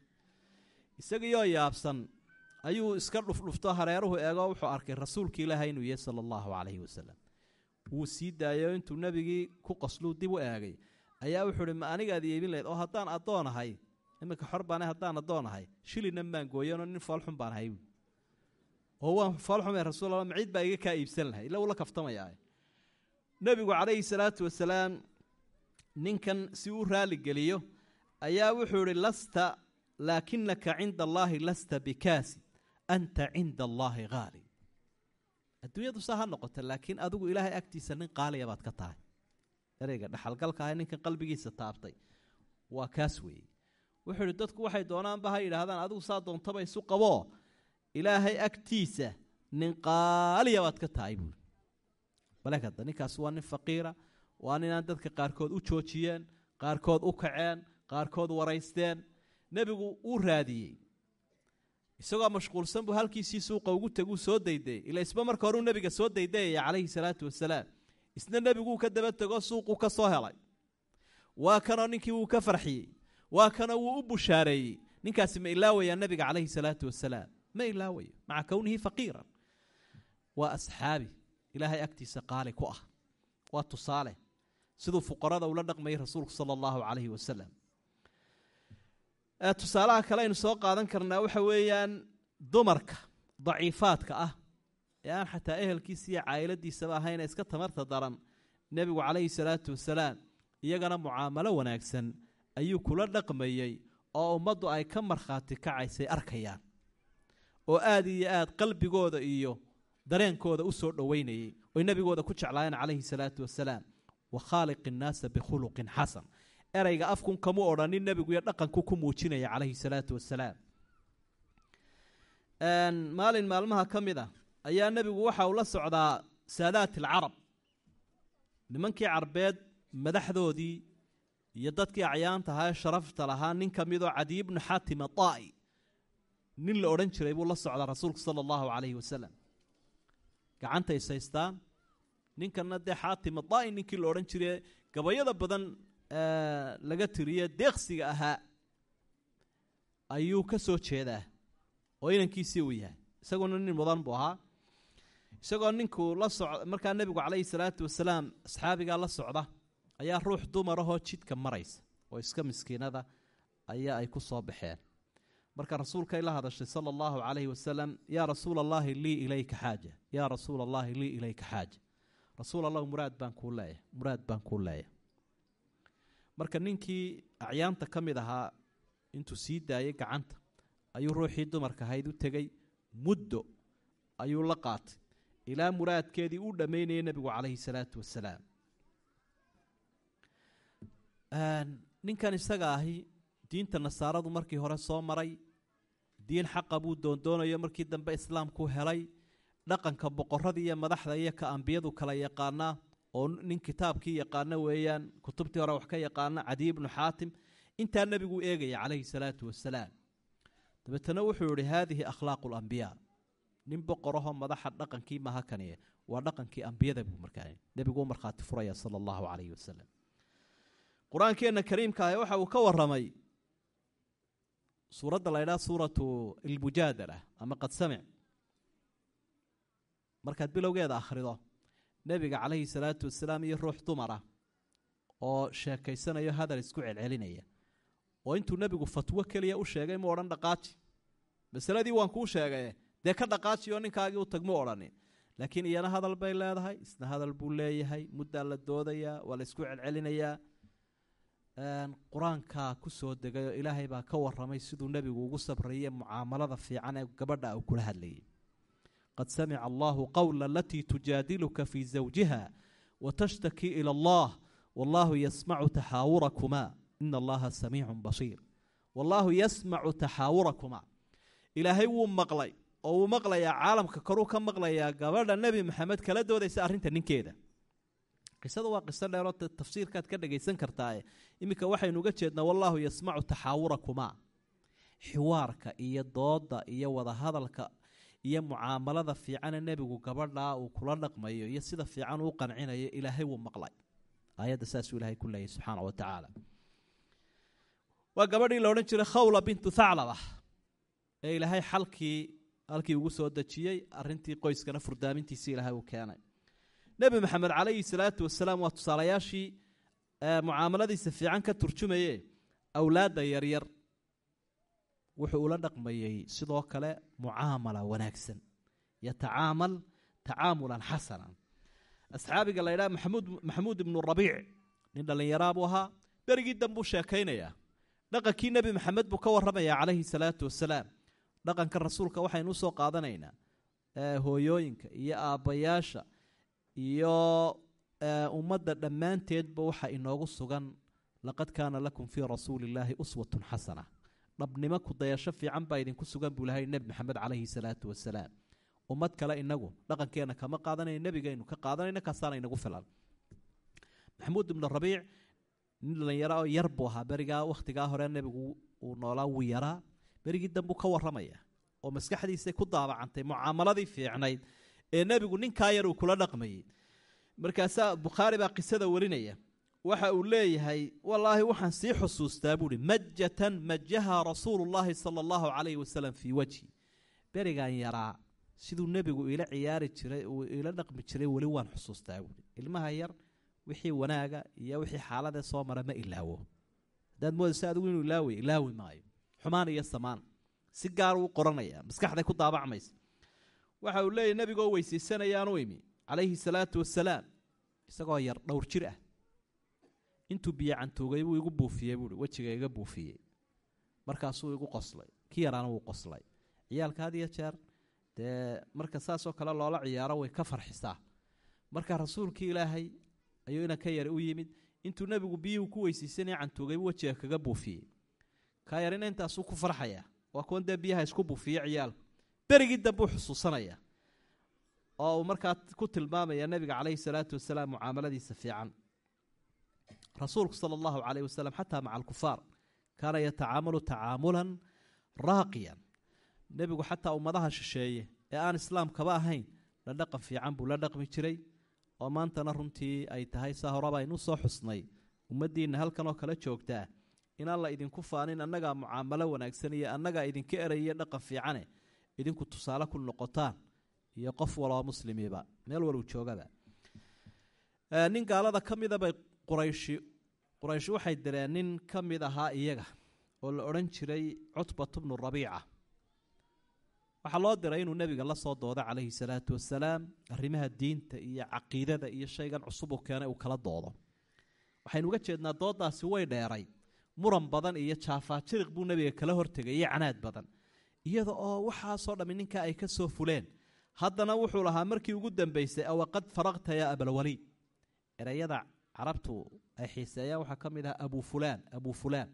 Isagiioo yaabsan ayuu iska dhufdhufto hareeruhu eego wuxuu arkay rasuulki ilaahay inuu yahay sala allahu calayhi wasalam wuu sii daayo intuu nebigii ku qasluu dib u eegay. Ayaa wuxuu ihi ma anigaad iibin lahayd? Oo haddaan addoon ahay iminka xor baana haddaan addoon ahay. Shilina maan gooyanoo nin foolxun baan ahay. Oo waan foolxume rasuul ma ciid baa iga kaa iibsan lahay ila ula kaftamayaa nebigu calayhi salaatu wasalaam ninkan si u raaligeliyo ayaa wuxuu ihi lasta laakinaka cinda allaahi lasta bikaasi anta cinda allaahi haali adduunyadu saa ha noqota laakiin adigu ilaahay agtiisa nin qaaliya baad ka tahay. Ereyga dhaxalgalka ah ninkan qalbigiisa taabtay waa kaas weeye. Wuxuu ihi dadku waxay doonaanba ha yidhaahdaan adigu saa doontaba isu qaboo ilaahay agtiisa nin qaaliya baad ka tahay buuri balekada ninkaas waa nin faqiira waa ninaan dadka qaarkood u joojiyeen qaarkood u kaceen qaarkood waraysteen. Nebigu uu raadiyey isagoo mashquulsan buu halkiisii suuqa ugu teguu soo dayday. Ila isba marka horeu nebiga soo daydayaya calayhi salaatu wasalaam isna nebiguu ka daba tego suuquu ka soo helay. Waa kanoo ninkii wuu ka farxiyey. Waa kanoo wuu u bushaareeyey. Ninkaasi ma ilaawayaa nebiga calayhi salaatu wasalaam ma ilaawayo maca kownihi faqiiran. Waa asxaabi. Ilaahay agtiisa qaali ku ah. Waa tusaale. Siduu fuqarada ula dhaqmayay rasuulku sala allahu calayhi wasalam tusaalaha kale aynu soo qaadan karnaa waxa weeyaan dumarka daciifaadka ah ee aan xataa ehelkiisa iyo caa'iladiisaba ahayna iska tamarta daran nebigu calayhi salaatu wasalaam iyagana mucaamalo wanaagsan ayuu kula dhaqmayey oo ummaddu ay ka markhaati kacaysay arkayaan oo aada iyo aad qalbigooda iyo dareenkooda u soo dhoweynayey oy nebigooda ku jeclaayeen calayhi salaatu wasalaam wa khaaliq innaasa bikhuluqin xasan ereyga afkun kamu odhanin nebigu iyo dhaqanku ku muujinaya calayhi salaatu wasalaam maalin maalmaha ka mid a ayaa nebigu waxa uu la socdaa saadaat alcarab. Nimankii carbeed madaxdoodii iyo dadkii acyaanta ahaa ee sharafta lahaa nin ka midoo cadiy bnu xaatim adaa'i nin la odhan jiray buu la socdaa rasuulku sala allahu calayhi wasalam. Gacantay saystaan ninkana dee xaatim adaa'i ninkii la odhan jiray gabayada badan laga tiriye deeqsiga ahaa ayuu ka soo jeedaa oo inankiisii uu yahay. Isaguna nin mudan buu ahaa. Isagoo ninkuu la soc markaa nebigu calayhi salaatu wasalaam asxaabigaa la socda ayaa ruux dumarahoo jidka maraysa oo iska miskiinada ayaa ay ku soo baxeen. Marka rasuulkay la hadashay sala allahu calayhi wasalam yaa rasuula allahi lii ilayka xaaja. Yaa rasuula allahi lii ilayka xaaja. Rasuul allahu muraad baan kuu leeyahy muraad baan kuu leeyahy marka ninkii acyaanta ka mid ahaa intuu sii daayay gacanta ayuu ruuxii dumarka ahayd u tegey muddo ayuu la qaatay. Ilaa muraadkeedii uu dhammaynayay nebigu calayhi salaatu wasalaam ninkan isaga ahi diinta nasaaradu markii hore soo maray diin xaqa buu doondoonayo markii dambe islaamku helay dhaqanka boqoradii iyo madaxda iyo ka ambiyadu kala yaqaanaa oo nin kitaabkii yaqaano weeyaan kutubtii hore wax ka yaqaana cadiy ibnu xaatim intaa nebiguu eegaya calayhi salaatu wasalaam dabeetana wuxuu yihi haadihi akhlaaqu nin boqorahoo madaxa dhaqankii maha kaniye waa dhaqankii ambiyada buu markaa nebiguu markhaati furaya sala allahu calayhi wasalam qur'aankeenna kariimka ah waxa uu ka waramay suuradda la ydhaha suuratu ilmujaadala ama qad samic. Markaad bilowgeeda akhrido nebiga calayhi salaatu wasalaam iyo ruux dumara oo sheekaysanayo hadal isku celcelinaya. Oo intuu nebigu fatwo keliya u sheegay mu odhan dhaqaaji. Masaladii waan kuu sheegaye dee ka dhaqaaji oo ninkaagii u tag mu odhanin laakiin iyana hadal bay leedahay isna hadal buu leeyahay muddaa la doodayaa waa la isku celcelinayaa. Qur'aankaa ku soo degay oo ilaahay baa ka waramay siduu nebigu ugu sabrayay mucaamalada fiican ee gabadha uu kula hadlayay qad samica allahu qowla alatii tujaadiluka fii zawjiha watashtaki ila allah wallahu yasmacu taxaawurakuma ina allaha samiicun basiir wallaahu yasmacu taxaawurakuma ilaahay wuu maqlay oo wuu maqlayaa caalamka koruu ka maqlayaa gabadha nebi maxamed kala doodaysa arrinta ninkeeda qisada waa qiso dheeroo tafsiirkaad ka dhagaysan kartaae iminka waxaynu uga jeednaa wallaahu yasmacu taxaawurakuma xiwaarka iyo dooda iyo wadahadalka iyo mucaamalada fiicane nebigu gabadhaa uu kula dhaqmayo iyo sida fiican uu qancinayo ilaahay wuu maqlay. Aayadda saasuu ilahay ku leeyahy subxaana wa tacaala. Waa gabadhii la odhan jiray khawla bintu thaclaba. Ee ilaahay xalkii halkii ugu soo dejiyey arintii qoyskana furdaamintiisi ilaahay uu keenay. Nebi maxamed calayhi salaatu wasalaam waa tusaalayaashii mucaamaladiisa fiican ka turjumaye awlaadda yaryar wuxuu ula dhaqmayey sidoo kale mucaamala wanaagsan yatacaamal tacaamulan xasanan. Asxaabiga la ydhaha maxamuud maxamuud ibnu rabiic nin dhallinyaraa buu ahaa berigii danbuu sheekaynayaa dhaqankii nebi maxamed buu ka waramayaa calayhi salaatu wasalaam dhaqanka rasuulka waxaynu u soo qaadanaynaa hooyooyinka iyo aabbayaasha iyo ummadda dhammaanteedba waxa inoogu sugan laqad kaana lakum fii rasuuli illaahi uswatun xasana dhabnimo kudayasho fiican baa idinku sugan buu lahay nebi maxamed calayhi salaatu wasalaam. Ummad kale inagu dhaqankeena kama qaadanayno nebigaynu ka qaadanayno kaasaana inagu filan. Maxamuud ibnu rabiic nin dhalinyaro oo yar buu ahaa. Berigaa wakhtigaa hore nebigu uu noolaa wuu yaraa. Berigii dambuu ka warramaya oo maskaxdiisay ku daabacantay mucaamaladii fiicnayd ee nebigu ninkaa yar uu kula dhaqmayey markaasaa bukhaari baa qisada warinaya waxa uu leeyahay wallaahi waxaan sii xusuustaa buuhi majatan majaha rasuulu llaahi sala allahu calayhi wasalam fii wajhi. Berigan yaraa siduu nebigu iila ciyaari jiray uu iila dhaqmi jiray weli waan xusuustaa buuhi ilmaha yar wixii wanaaga iyo wixii xaaladee soo mara ma ilaawo. Haddaad moodayso adigu inuu ilaaway ilaawi maayo. Xumaan iyo samaan. Si gaar uu qoranaya maskaxday ku daabacmaysa. Waxa uu leeyahy nebigoo weysaysanayaan u imi calayhi salaatu wasalaam isagoo yar dhowr jir ah intuu biyo cantuugay buu igu buufiyey buuhi wejiga iga buufiyey. Markaasuu igu qoslay. Ki yaraana wuu qoslay. Ciyaalka had iyo jeer dee marka saasoo kale loola ciyaaro way ka farxisaa. Marka rasuulkii ilaahay ayuu ina ka yari u yimid intuu nebigu biyuhu ku weysaysanaya cantuugaybu wejiga kaga buufiyey. Kaa yarina intaasuu ku farxaya. Waa kuwan dee biyaha isku buufiye ciyaalku berigii dambuu xusuusanaya oo uu markaa ku tilmaamaya nebiga caleyhi salaatu wasalaam mucaamaladiisa fiican rasuulku sala allahu caleyh wasalam xataa maca alkufaar kaana yatacaamalu tacaamulan raaqiyan nebigu xataa ummadaha shisheeye ee aan islaamkaba ahayn la dhaqan fiican buu la dhaqmi jiray. Oo maantana runtii ay tahay saa horeba aynu soo xusnay. Ummaddiinna halkan oo kale joogtaa inaan la idinku faanin annagaa mucaamalo wanaagsan iyo annagaa idinka eraya dhaqan fiicane idinku tusaale ku noqotaan. Iyo qof waloo muslimiiba meel waluu joogaba. Nin gaalada ka mida bay qurayshi quraysh waxay direen nin ka mid ahaa iyaga oo la odhan jiray cutbat bnu rabiica. Waxaa loo diray inuu nebiga la soo doodo calayhi salaatu wasalaam arrimaha diinta iyo caqiidada iyo shaygan cusub uu keenay uu kala doodo. Waxaynu uga jeednaa doodaasi way dheeray. Muran badan iyo jaafaajiriq buu nebiga kala hortegay iyo canaad badan. Iyada oo waxaasoo dhammi ninkaa ay ka soo fuleen. Haddana wuxuu lahaa markii ugu dambeysay awaqad faraqta yaa abalwaliid ereyada carabtu ay xiiseeyaan waxaa ka mid ah abu fulaan abu fulaan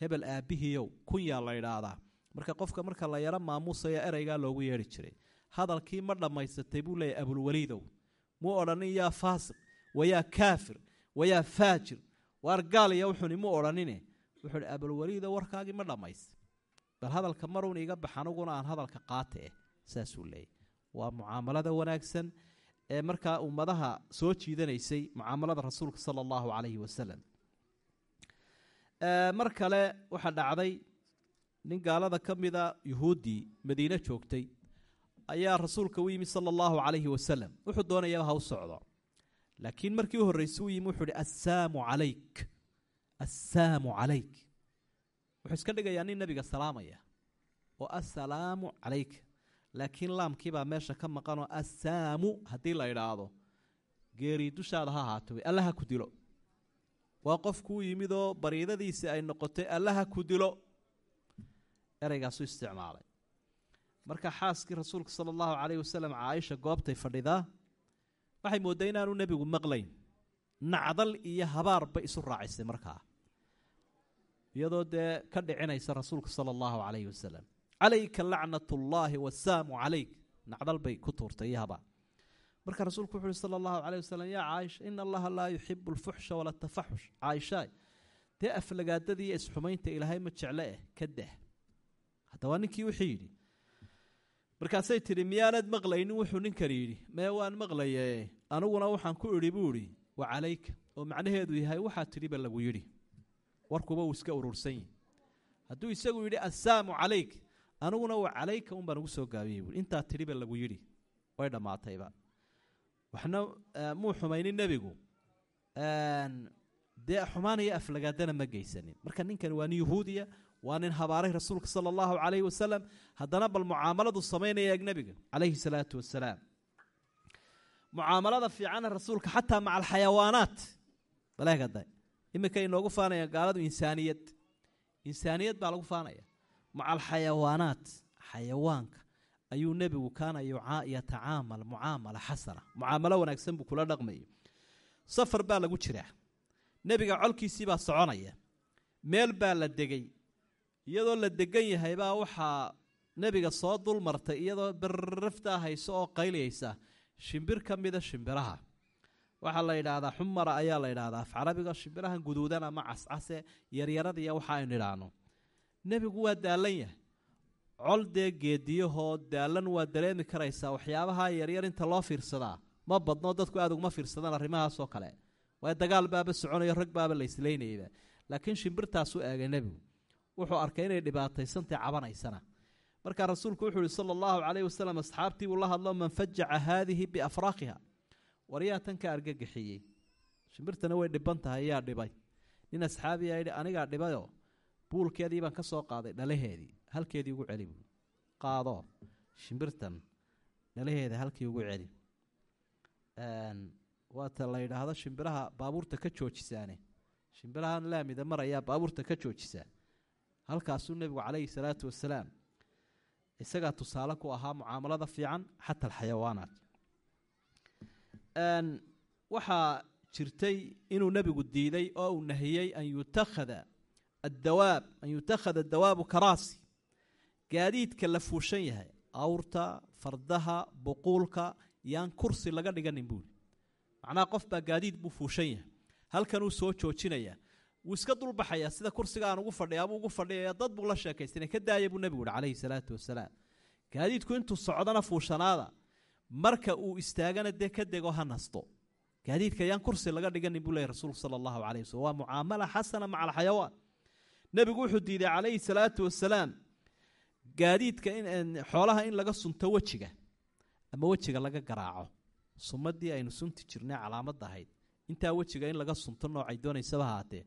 hebel aabbihiiyow kunyaa la idhaahdaa marka qofka marka la yaro maamuusaya ereygaa loogu yeedhi jiray. Hadalkii ma dhammaysatay buu leeyahy abulwaliidow muu odhanin yaa faasiq wayaa kaafir wayaa faajir waar gaaliya wuxuni mu odhanine. Wuxuu hi abulwaliido warkaagii ma dhammaysa. Bal hadalka maruun iga bax aniguna aan hadalka qaata eh saasuu leeyahy waa mucaamalada wanaagsan ee markaa ummadaha soo jiidanaysay mucaamalada rasuulka sala allahu calayhi wasalam mar kale waxaa dhacday nin gaalada ka mida yuhuuddii madiine joogtay ayaa rasuulka u yimi sala allahu calayhi wasalam wuxuu doonayaba ha u socdo. Laakiin markii u horreysay u yimi wuxuu hi assaamu calayk assaamu calayk wuxuu iska dhigayaa nin nebiga salaamaya oo assalaamu calayk laakiin laamkiibaa meesha ka maqanoo assaamu haddii la idhaahdo geerii dushaada ha ahaato allaha ku dilo. Waa qofkuu yimidoo bariidadiisi ay noqotay allaha ku dilo. Ereygaasuu isticmaalay. Marka xaaskii rasuulka sala allahu calayhi wasalam caaisha goobtay fadhidaa waxay moodday inaanu nebigu maqlayn. Nacdal iyo habaarba isu raacisay markaa. Iyadoo dee ka dhicinaysa rasuulka sala allahu calayhi wasalam calayka lacnat ullaahi wasaamu calayk nacdal bay ku tuurtay iyo habaar marka rasuulku wuxu uhi sala allahu calayh wasalam yaa caaisha ina allaha laa yuxibu alfuxsha wala tafaxush caaishaay dee aflagaadadii iyo isxumaynta ilaahay ma jecle eh ka dah hadda waa ninkii wuxuu yidhi markaasay tidhi miyaanad maqlaynin wuxuu ninkani yidhi mee waan maqlaye aniguna waxaan ku idhi buu idhi wa calayka oo macnaheedu yahay waxaa tidhiba lagu yidhi warkuba uu iska urursan yihi hadduu isagu yidhi assaamu calayk aniguna wa calayka un baan ugu soo gaabiyey buui intaa tidhiba lagu yidhi way dhammaatayba. Waxna muu xumaynin nebigu. Dee xumaanaya aflagaadana ma geysanin. Marka ninkani waa nin yuhuudiya waa nin habaaray rasuulka sala allahu calayhi wasalam haddana bal mucaamaladu samaynaya eeg nebiga calayhi salaatu wasalaam mucaamalada fiicana rasuulka xataa maca alxayawaanaat baleegada iminka inoogu faanaya gaaladu insaaniyad insaaniyad baa lagu faanaya maca alxayawaanaat xayawaanka ayuu nebigu kaana yatacaamal mucaamala xasana mucaamalo wanaagsan buu kula dhaqmayay safar baa lagu jiraa. Nebiga colkiisii baa soconaya. Meel baa la degay. Iyadoo la degan yahay baa waxaa nebiga soo dul martay iyadoo berraftaa hayso oo qayliyaysa shimbir ka mida shimbiraha. Waxaa la yidhaahdaa xumara ayaa la yidhahdaa af carabiga shimbirahan guduudan ama cascase yaryaradiiya waxa aynu idhaahno nebigu waa daalan yahay. Col dee geediyahoo daalan waa dareemi karaysaa waxyaabaha yaryar inta loo fiirsadaa ma badno dadku aad uguma fiirsadaan arrimahaasoo kale. Waayo dagaal baaba soconayo rag baaba la islaynayaba. Laakiin shimbirtaasuu eegay nebigu. Wuxuu arkay inay dhibaataysantay cabanaysana. Markaa rasuulku wuxuu yihi sala allahu caleyhi wasalam asxaabtii buu la hadlo man fajaca haadihi biafraaqiha. Waryaa tan argagixiyey. Shimbirtana way dhiban tahay yaa dhibay. Nin asxaabiyaa yidhi anigaa dhibayoo buulkeedii baan ka soo qaaday dhalaheedii halkeedii ugu celi buu qaado shimbirtan dhalaheeda halkii ugu celi waata la yidhaahdo shimbiraha baabuurta ka joojisaane. Shimbirahan laamida marayaa baabuurta ka joojisaa halkaasuu nebigu calayhi salaatu wasalaam isagaa tusaale ku ahaa mucaamalada fiican xata alxayawaanaat waxaa jirtay inuu nebigu diiday oo uu nahiyey an yutakhada addawaab an yutakhada dawaabu karaasi gaadiidka la fuushan yahay awrta fardaha buquulka yaan kursi laga dhiganin buuli macnaha qof baa gaadiid buu fuushan yahay halkanuu soo joojinaya wuu iska dulbaxayaa sida kursiga aan ugu fadhiyaabuu ugu fadhiyaya dad buu la sheekaysanay ka daaya buu nebigu yihi calayhi salaatu wasalaam gaadiidku intuu socdana fuushanaada marka uu istaagana dee ka dego ha nasto gaadiidka yaan kursi laga dhiganin buu leeyay rasuulku sala waa mucaamala xasana maca alxayawaan nebigu wuxuu diiday calayhi salaatu wasalaam gaadiidka xoolaha in laga sunto wejiga ama wejiga laga garaaco. Sumadii aynu sunti jirnay calaamadda ahayd. Intaa wejiga in laga sunto noocay doonaysaba haatee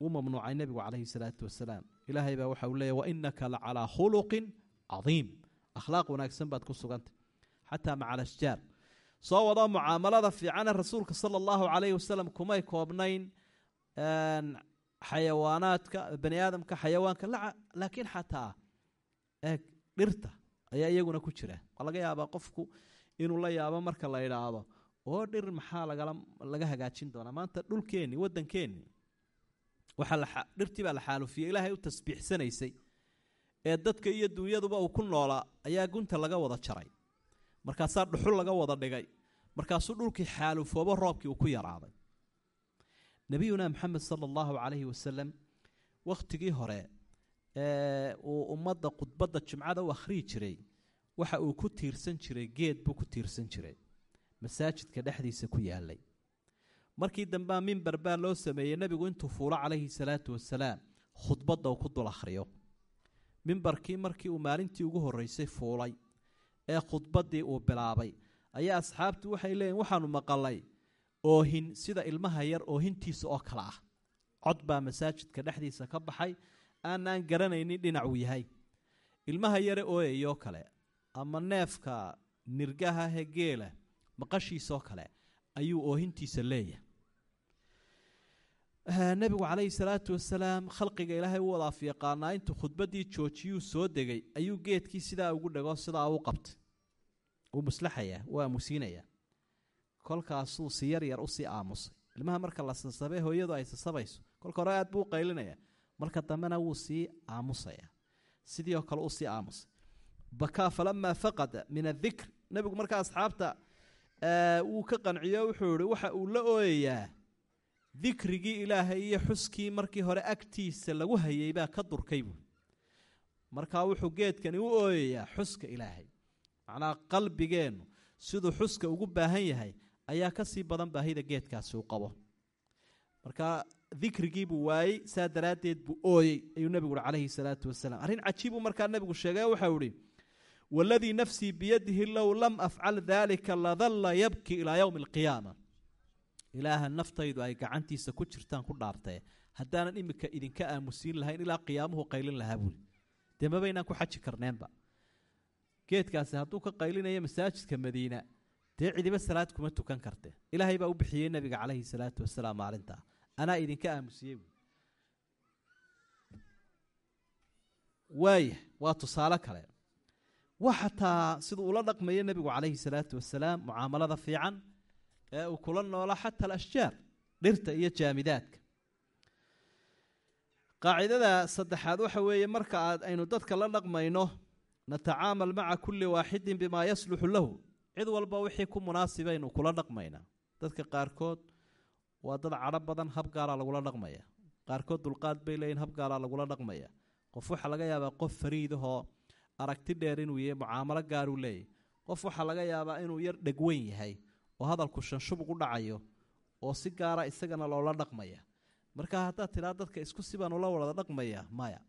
wuu mamnuucay nebigu calayhi salaatu wasalaam ilaahay baa waxa uu leeyahy wainaka la calaa khuluqin cadiim. Akhlaaq wanaagsan baad ku sugantay xataa maca alashjaar soo wado mucaamalada fiicane rasuulka sala allahu calayhi wasalam kumay koobnayn xayawaanaadka bani aadamka xayawaanka laakiin xataa eeg dhirta ayaa iyaguna ku jira. Waa laga yaabaa qofku inuu la yaabo marka la idhaahdo oo dhir maxaa laga hagaajin doonaa? Maanta dhulkeenni waddankeenni waxaa dhirtii baa la xaalufiyey. Ilaahay u tasbiixsanaysay ee dadka iyo dunyaduba uu ku noolaa ayaa gunta laga wada jaray. Markaasaa dhuxul laga wada dhigay. Markaasuu dhulkii xaalufoobo roobkii uu ku yaraaday nebiyuna maxamed sala allahu calayhi wasalam wakhtigii hore ee uu ummadda khudbadda jimcada u akhriyi jiray waxa uu ku tiirsan jiray geed buu ku tiirsan jiray masaajidka dhexdiisa ku yaalay markii dambea mimber baa loo sameeyey nebigu intuu fuulo calayhi salaatu wasalaam khudbadda uu ku dul akhriyo. Mimbarkii markii uu maalintii ugu horreysay fuulay ee khudbaddii uu bilaabay ayaa asxaabtu waxay leeyihiin waxaanu maqalay oohin sida ilmaha yar oohintiisa oo kale ah. Cod baa masaajidka dhexdiisa ka baxay aanaan garanaynin dhinacuu yahay. Ilmaha yare ooyayoo kale ama neefka nirgahahe geela maqashiisoo kale ayuu oohintiisa leeyahay. Nebigu calayhi salaatu wasalaam khalqiga ilaahay u wadaaf yaqaanaa intuu khudbaddii joojiyuu soo degay ayuu geedkii sidaa ugu dhego sidaa u qabtay. Uu muslaxayaa u aamusiinayaa kolkaasuu si yar yar u sii aamusay. Ilmaha marka la sasabe hooyadu ay sasabayso kolka hore aad buu qaylinaya. Marka dambena wuu sii aamusaya. Sidii kale u sii aamusay. Bakaa falamaa faqada min adikr nebigu markaa asxaabta wuu ka qanciyo wuxuu ihi waxa uu la ooyayaa dikrigii ilaahay iyo xuskii markii hore agtiisa lagu hayay baa ka durkay buui markaa wuxuu geedkani u ooyayaa xuska ilaahay. Macnaha qalbigeennu siduu xuska ugu baahan yahay ayaa ka sii badan baahida geedkaasi u qabo. Markaa dikrigiibuu waayey saa daraaddeed buu ooyey ayuu nebigu uhi calayhi salaatu wasalaam. Arrin cajiibuu markaa nebigu sheegay waxau ihi waladii nafsii biyadihi low lam afcal daalika ladalla yabki ilaa yowmi alqiyaama ilaaha naftaydu ay gacantiisa ku jirtaan ku dhaartee haddaanan imika idinka aamusiin lahayn ilaa qiyaamuhu qaylin lahaa buuli dee mabaynaan ku xaji karneenba. Geedkaasi hadduu ka qaylinayo masaajidka madiina dee cidiba salaad kuma tukan karte ilaahay baa u bixiyey nebiga calayhi salaatu wasalaam maalintaa anaa idinka aamusiyey waaya waa tusaale kale. Wa xataa siduu ula dhaqmayo nebigu calayhi salaatu wasalaam mucaamalada fiican ee uu kula noola xata alashjaar dhirta iyo jaamidaadka. Qaacidada saddexaad waxa weeye marka aad aynu dadka la dhaqmayno natacaamal maca kulli waaxidin bimaa yasluxu lahu cid walba wixii ku munaasibaynu kula dhaqmaynaa dadka qaarkood waa dad cadho badan hab gaaraa lagula dhaqmaya. Qaarkood dulqaad bay leeyihiin hab gaaraa lagula dhaqmaya. Qof waxaa laga yaabaa qof fariidahoo aragti dheer inuu yahay mucaamalo gaaruu leeyahy qof waxaa laga yaabaa inuu yar dhegweyn yahay oo hadalku shanshub ugu dhacayo oo si gaara isagana loola dhaqmaya. Marka haddaad tidhaa dadka isku sibaan ula wada dhaqmaya maya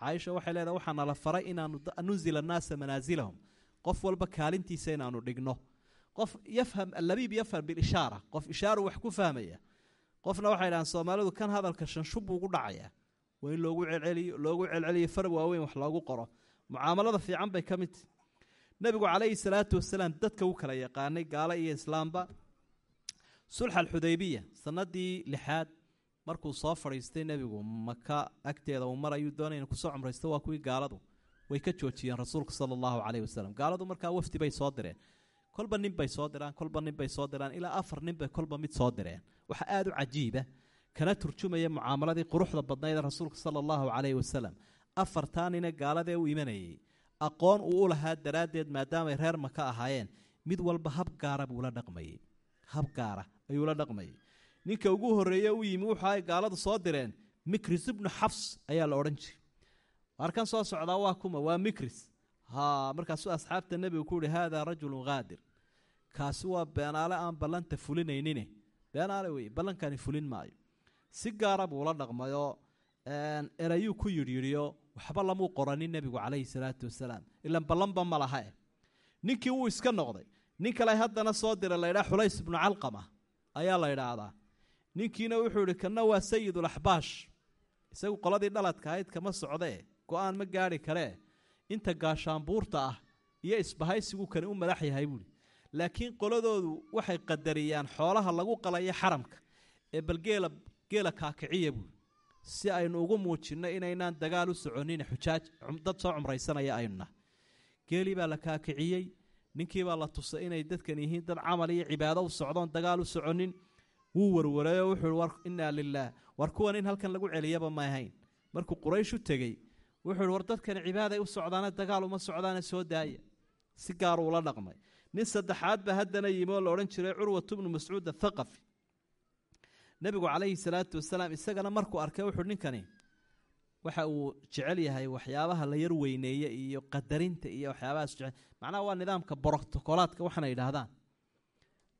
caaisha waxay leedahay waxaa nala faray inaanu nunzila annaasa manaasilahum qof walba kaalintiisa inaanu dhigno. Qof yafham allabiib yafham bilishaara qof ishaaru wax ku fahmaya. Qofna waxay dhahaan soomaalidu kan hadalka shanshub buu ugu dhacayaa waa in loogu celceliyo loogu celceliyo far waaweyn wax loogu qoro. Mucaamalada fiican bay ka midtahy nebigu calayhi salaatu wasalaam dadka u kala yaqaanay gaalo iyo islaamba. Sulxa alxudaybiya sanadii lixaad markuu soo fadhiistay nebigu maka agteeda uu mar ayuu doonay inu ku soo cumraysto waa kuwii gaaladu way ka joojiyeen rasuulka sala allahu caleyhi wasalam gaaladu markaa wafdi bay soo direen. Kolba nin bay soo diraan kolba nin bay soo diraan ilaa afar nin bay kolba mid soo direen. Waxaa aada u cajiiba kana turjumaya mucaamaladii quruxda badnayd rasuulka sala allahu caleyhi wasalam afartaa nine gaaladee u imanayay. Aqoon uu u lahaa daraaddeed maadaamay reer maka ahaayeen. Mid walba hab gaara buula dhaqmayey hab gaara ayuu la dhaqmayay ninka ugu horreeye u yimi wuxu ay gaaladu soo direen. Mikris ibnu xafs ayaa la odhan jiray arkan soo socdaa waa kuma waa mikris. Markaasuu asxaabta nebigu ku yihi haadaa rajulun qaadir kaasi waa beenaale aan ballanta fulinaynine beenaale wey ballankani fulin maayo. Si gaara buu la dhaqmayoo erayuu ku yidhyidhiyo waxba lamuu qoranin nebigu calayhi salaatu wasalaam. Ilan ballanba ma laha eh. Ninkii wuu iska noqday. Nin kale haddana soo dira laydhaa xulays ibnu calqama ayaa la ydhaahdaa ninkiina wuxuu ihi kanna waa sayidulaxbaash isagu qoladii dhaladka ahayd kama socdee go'aan ma gaari karee inta gaashaanbuurta ah iyo isbahaysigu kani u madax yahay buuhi laakiin qoladoodu waxay qadariyaan xoolaha lagu qalayo xaramka ee bal geela geela kaakiciya buui si aynu ugu muujinno inaynaan dagaal u soconin xujaaj dad soo cumraysanaya aynuna geelii baa la kaakiciyey ninkiibaa la tusay inay dadkan yihiin dad camal iyo cibaado u socdoon dagaal u soconin wuu warwareeyo wuxuu war innaa lilaah war kuwan in halkan lagu celiyaba ma ahayn. Markuu quraysh u tegey wuxuu war dadkan cibaaday u socdaane dagaal uma socdaane soo daaya si gaar uula dhaqmay. Nin saddexaad haddana yimi la odhan jiray curwatu bnu mascuud athaqafi nebigu calayhi salaatu wasalaam isagana markuu arkay wuxuu ninkani waxa uu jecel yahay waxyaabaha la yar weyneeye iyo qadarinta iyo waxyaabahaas jecel. Macnaha waa nidaamka brotocolaadka waxaana yidhaahdaan.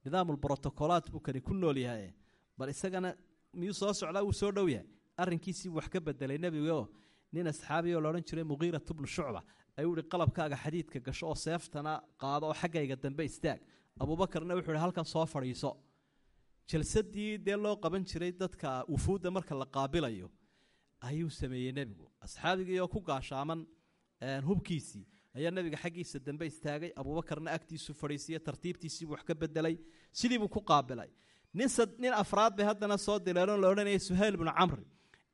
Nidaamul buu kani ku nool yahay. Bal isagana miyuu soo socdaa? Wuu soo dhow yahay. Arrinkiisiibuu wax ka bedelay nebigo nin asxaabi oo laodhan jiray muqiirat bnu shucba ayuu ihi qalabkaaga xadiidka gasho oo seeftana qaado oo xaggayga dambe istaag. Abuubakarna wuxuu ihi halkan soo fadhiiso. Jalsadii dee loo qaban jiray dadka wufuudda marka la qaabilayo ayuu sameeyey nebigu. Asxaabigii oo ku gaashaaman hubkiisii ayaa nebiga xaggiisa dambe istaagay. Abuubakarna agtiisu fadhiisiiye tartiibtiisiibuu wax ka bedelay sidiibuu ku qaabilay. Nin afraad bay haddana soo dileeron la odhanaya suhayl bnu camri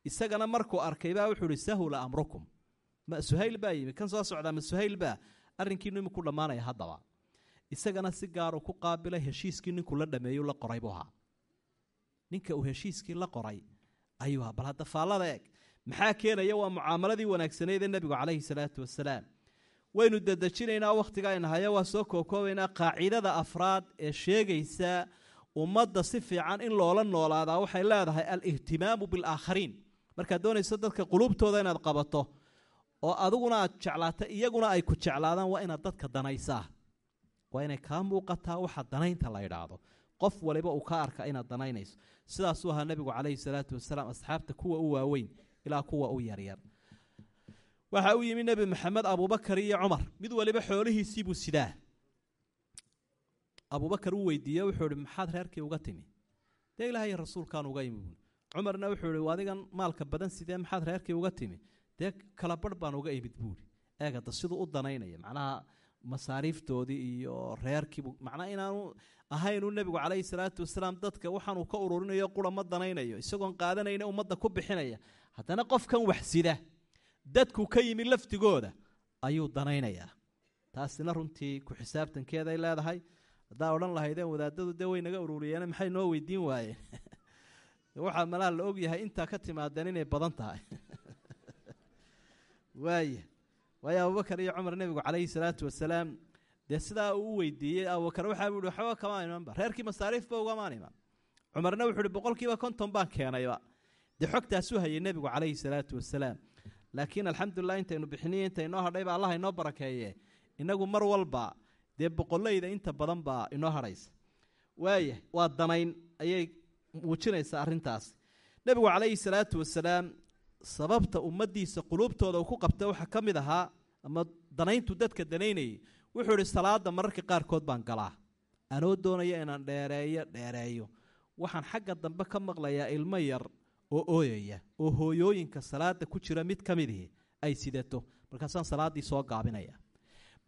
isagana markuu arkay baa wuxuu ihi sahula amrukum. Ma suhayl baa yimi. Kan soo socdaa ma suhayl baa? Arrinkiinu iminku dhammaanaya haddaba. Isagana si gaaruu ku qaabilay heshiiskii ninkuu la dhameeyu la qoray buu ahaa. Ninka uu heshiiskii la qoray ayuu ahaa. Bal hadda faallada eeg. Maxaa keenaya waa mucaamaladii wanaagsaneyd ee nebigu calayhi salaatu wasalaam waynu dadejinaynaa wakhtiga aynahayo waa soo kookoobaynaa qaacidada afraad ee sheegaysa ummadda si fiican in loola noolaadaa waxay leedahay alihtimaamu bilaakhariin markaad doonayso dadka quluubtooda inaad qabato oo adiguna aad jeclaata iyaguna ay ku jeclaadaan waa inaad dadka danaysaa. Waa inay kaa muuqataa waxa danaynta la idhaahdo qof waliba uu ka arka inaad danaynayso. Sidaasuu ahaa nebigu calayhi salaatu wasalaam asxaabta kuwa u waaweyn ilaa kuwa u yaryar waxa u yimi nebi maxamed abuubakar iyo cumar. Mid waliba xoolihiisiibuu sidaa. Abuubakar uu weydiiye wuxuu ihi maxaad reerkii uga timi? Dee ilaahay rasuulkaan uga imi buui cumarna wuxuu ihi adigan maalka badan sidee maxaad reerkii uga timi? Dee kala barh baan uga imid buuri eegada siduu u danaynaya macnaha masaariiftoodii iyo reerkiibu macnaa inaanu ahaynuu nebigu calayhi salaatu wasalaam dadka waxaanuu ka ururinayo qura ma danaynayo isagoon qaadanayna ummadda ku bixinaya. Haddana qofkan waxsida dadku ka yimi laftigooda ayuu danaynayaa. Taasina runtii ku xisaabtankeeday leedahay. Haddaa odhan lahaydeen wadaadadu dee way naga ururiyeen maxay noo weydiin waayeen waxaa malaha la ogyahay intaa ka timaadeen inay badan tahay. Waaya waayo abubakar iyo cumar nebigu calayhi salaatu wasalaam dee sidaa uu u weydiiyey abubakar waxaa buu ihi waxba kamaan imanba reerkii masaariifba ugamaan iman cumarna wuxuu ihi boqolkiiba konton baan keenayba dee xogtaasuu hayay nebigu calayhi salaatu wasalaam. Laakiin alxamdulilah intaynu bixiniy inta inoo hadhayba allah inoo barakeeye. Inagu mar walba dee boqoleyda inta badan baa inoo hadhaysa. Waaya waa danayn ayay muujinaysaa arrintaasi nebigu calayhi salaatu wasalaam sababta ummadiisa quluubtooda uu ku qabta waxaa ka mid ahaa ama danayntu dadka danaynayay wuxuu ihi salaada mararka qaarkood baan galaa. Anoo doonaya inaan dheereeyo dheereeyo. Waxaan xagga dambe ka maqlayaa ilmo yar oo ooyaya oo hooyooyinka salaada ku jira mid ka midihi ay sidato. Markaasaan salaaddii soo gaabinaya.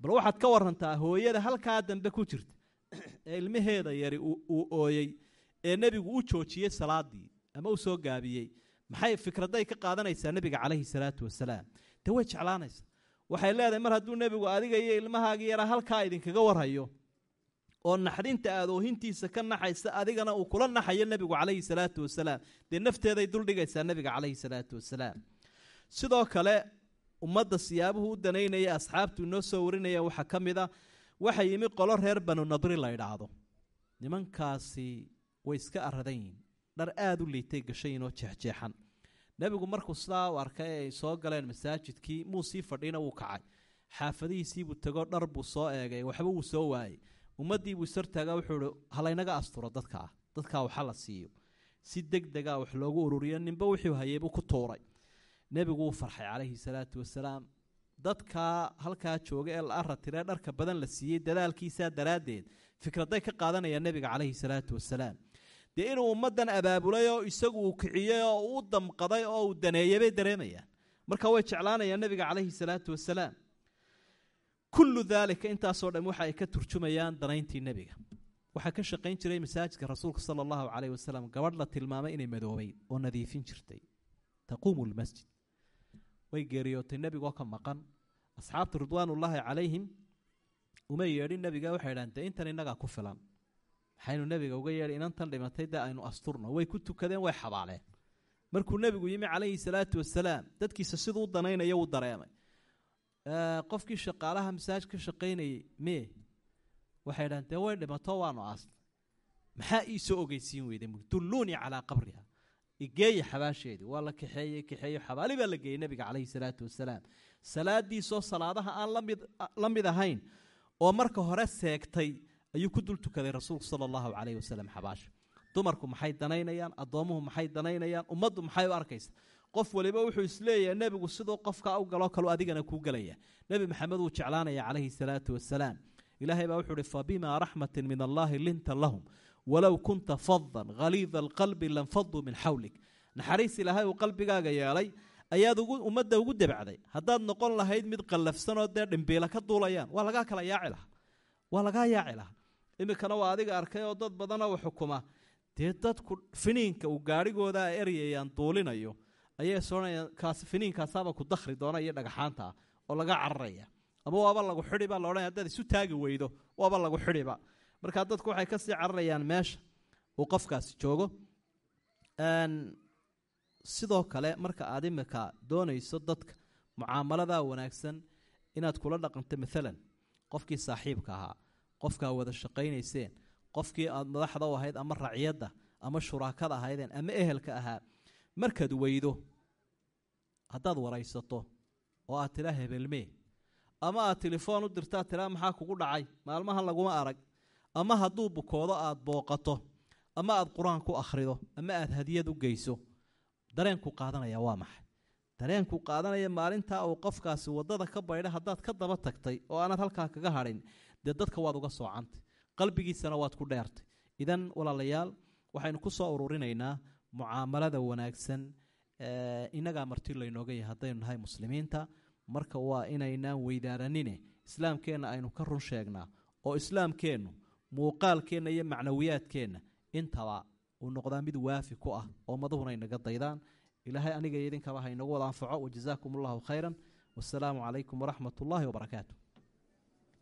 Bal waxaad ka warantaa hooyada halkaa dambe ku jirta. Ee ilmaheeda yari uu ooyey ee nebigu u joojiyey salaadii ama u soo gaabiyey maxay fikraday ka qaadanaysaa nebiga calayhi salaatu wasalaam? Dee way jeclaanaysaa. Waxay leedahay mar hadduu nebigu adiga iyo ilmahaagii yaraa halkaa idinkaga warhayo oo naxdinta aad oohintiisa ka naxaysa adigana uu kula naxayo nebigu calayhi salaatu wasalaam. Dee nafteeday duldhigaysaa nebiga calayhi salaatu wasalaam. Sidoo kale ummadda siyaabuhu u danaynaya asxaabtu inoo soo warinaya waxaa ka mid a waxa yimi qolo reer banu nadri la idhaahdo nimankaasi way iska aradan yihiin dhar aada u liitay gashayin oo jeexjeexan. Nebigu markuu sidaa u arkay ay soo galeen masaajidkii muu sii fadhiina wuu kacay. Xaafadihiisiibuu tego dhar buu soo eegay waxba wuu soo waayey ummaddiibuu ishortaaga wuxuu ihi halaynaga asturo dadkaa dadkaa waxa la siiyo. Si deg dega wax loogu ururiyo ninba wuxuu hayeybuu ku tuuray. Nebigu wuu farxay calayhi salaatu wasalaam. Dadkaa halkaa jooga ee la aratiree dharka badan la siiyey dadaalkiisaa daraaddeed. Fikraday ka qaadanaya nebiga calayhi salaatu wasalaam dee inuu ummaddan abaabulay oo isagu uu kiciyey oo uu damqaday oo uu daneeyey bay dareemayaan. Marka way jeclaanayaan nebiga calayhi salaatu wasalaam kullu daalika intaasoo dham waxa ay ka turjumayaan danayntii nebiga. Waxaa ka shaqayn jiray masaajidka rasuulka sala allahu caleyhi wasalam gabadh la tilmaamay inay madoobeyd oo nadiifin jirtay. Taquumu lmasjid way geeriyootay nebigoo ka maqan. Asxaabtu ridwaanullaahi calayhim uma yeedhin nebiga waxay dhahan dee intan innagaa ku filan maxaynu nebiga uga yeedhi inantan dhimatay dee aynu asturno. Way ku tukadeen way xabaaleen. Markuu nebigu yimi calayhi salaatu wasalaam dadkiisa siduu danaynayo wuu dareemay. Qofkii shaqaalaha masaaj ka shaqaynayey mee waxay dhahan dee way dhimato waanu aastay maxaa iisoo ogeysiin weyday dulluunii calaa qabriha. Igeeya xabaasheedii waa la kaxeeyey kaxeeyo xabaali baa la geeyey nebiga calayhi salaatu wasalaam salaadiisoo salaadaha aan la mid la mid ahayn oo marka hore seegtay ayuu ku dul tukaday rasuulku sala allahu calayhi wasalam xabaasha dumarku maxay danaynayaan? Addoomuhu maxay danaynayaan? Ummaddu maxay u arkaysa qof waliba wuxuu is leeyahay nebigu siduu qofkaa u galoo kalu adigana kuu gelaya nebi maxamed wuu jeclaanaya calayhi salaatu wasalaam ilaahay baa wuxuu uhi fabimaa raxmatin min allaahi linta lahum walow kunta fadan haliida alqalbi lanfaduu min xawlik naxariis ilaahay uu qalbigaaga yeelay ayaad ummadda ugu debacday. Haddaad noqon lahayd mid qallafsanoo dee dhimbiila ka duulayaan waa lagaa kala yaaci lahaa waa lagaa yaaci lahaa iminkana waa adiga arkay oo dad badanoo xukuma. Dee dadku finiinka uu gaarhigooda a eryayaan duulinayo ayay soonayaan kaas finiinkaasaaba ku dakhri doona iyo dhagaxaanta oo laga cararaya. Ama waaba lagu xidhiba laodhan hadaad isu taagi weydo waaba lagu xidhiba markaa dadku waxay ka sii cararayaan meesha uu qofkaasi joogo. Sidoo kale marka aad imika doonayso dadka mucaamalada wanaagsan inaad kula dhaqanto maalan qofkii saaxiibka ahaa qofkaa wada shaqaynayseen qofkii aad madaxda u ahayd ama raciyadda ama shuraakada ahaydeen ama ehelka ahaa markaad weydo haddaad waraysato oo aad tidhaa hebelmee ama aad telefoon u dirtaa tidhaa maxaa kugu dhacay maalmahan laguma arag ama hadduu bukoodo aad booqato ama aad qur'aan ku akhrido ama aad hadiyad u geyso dareenku qaadanaya waa maxay? Dareenku qaadanaya maalintaa uu qofkaasi waddada ka baydha haddaad ka daba tagtay oo aanad halkaa kaga hadhin dee dadka waad uga soocantay. Qalbigiisana waad ku dheertay. Idan walaalayaal waxaynu ku soo ururinaynaa mucaamalada wanaagsan inagaa marti laynooga yahay haddaynu nahay muslimiinta. Marka waa inaynaan weydaaranine islaamkeenna aynu ka run sheegnaa oo islaamkeennu muuqaalkeenna iyo macnawiyaadkeenna intaba uu noqdaa mid waafi ku ah oo madahuna inaga daydaan. Ilaahay aniga iyo idinkaba ha inagu wada anfaco wajazaakum allahu khayran wasalaamu calaykum waraxmat ullaahi wabarakaatu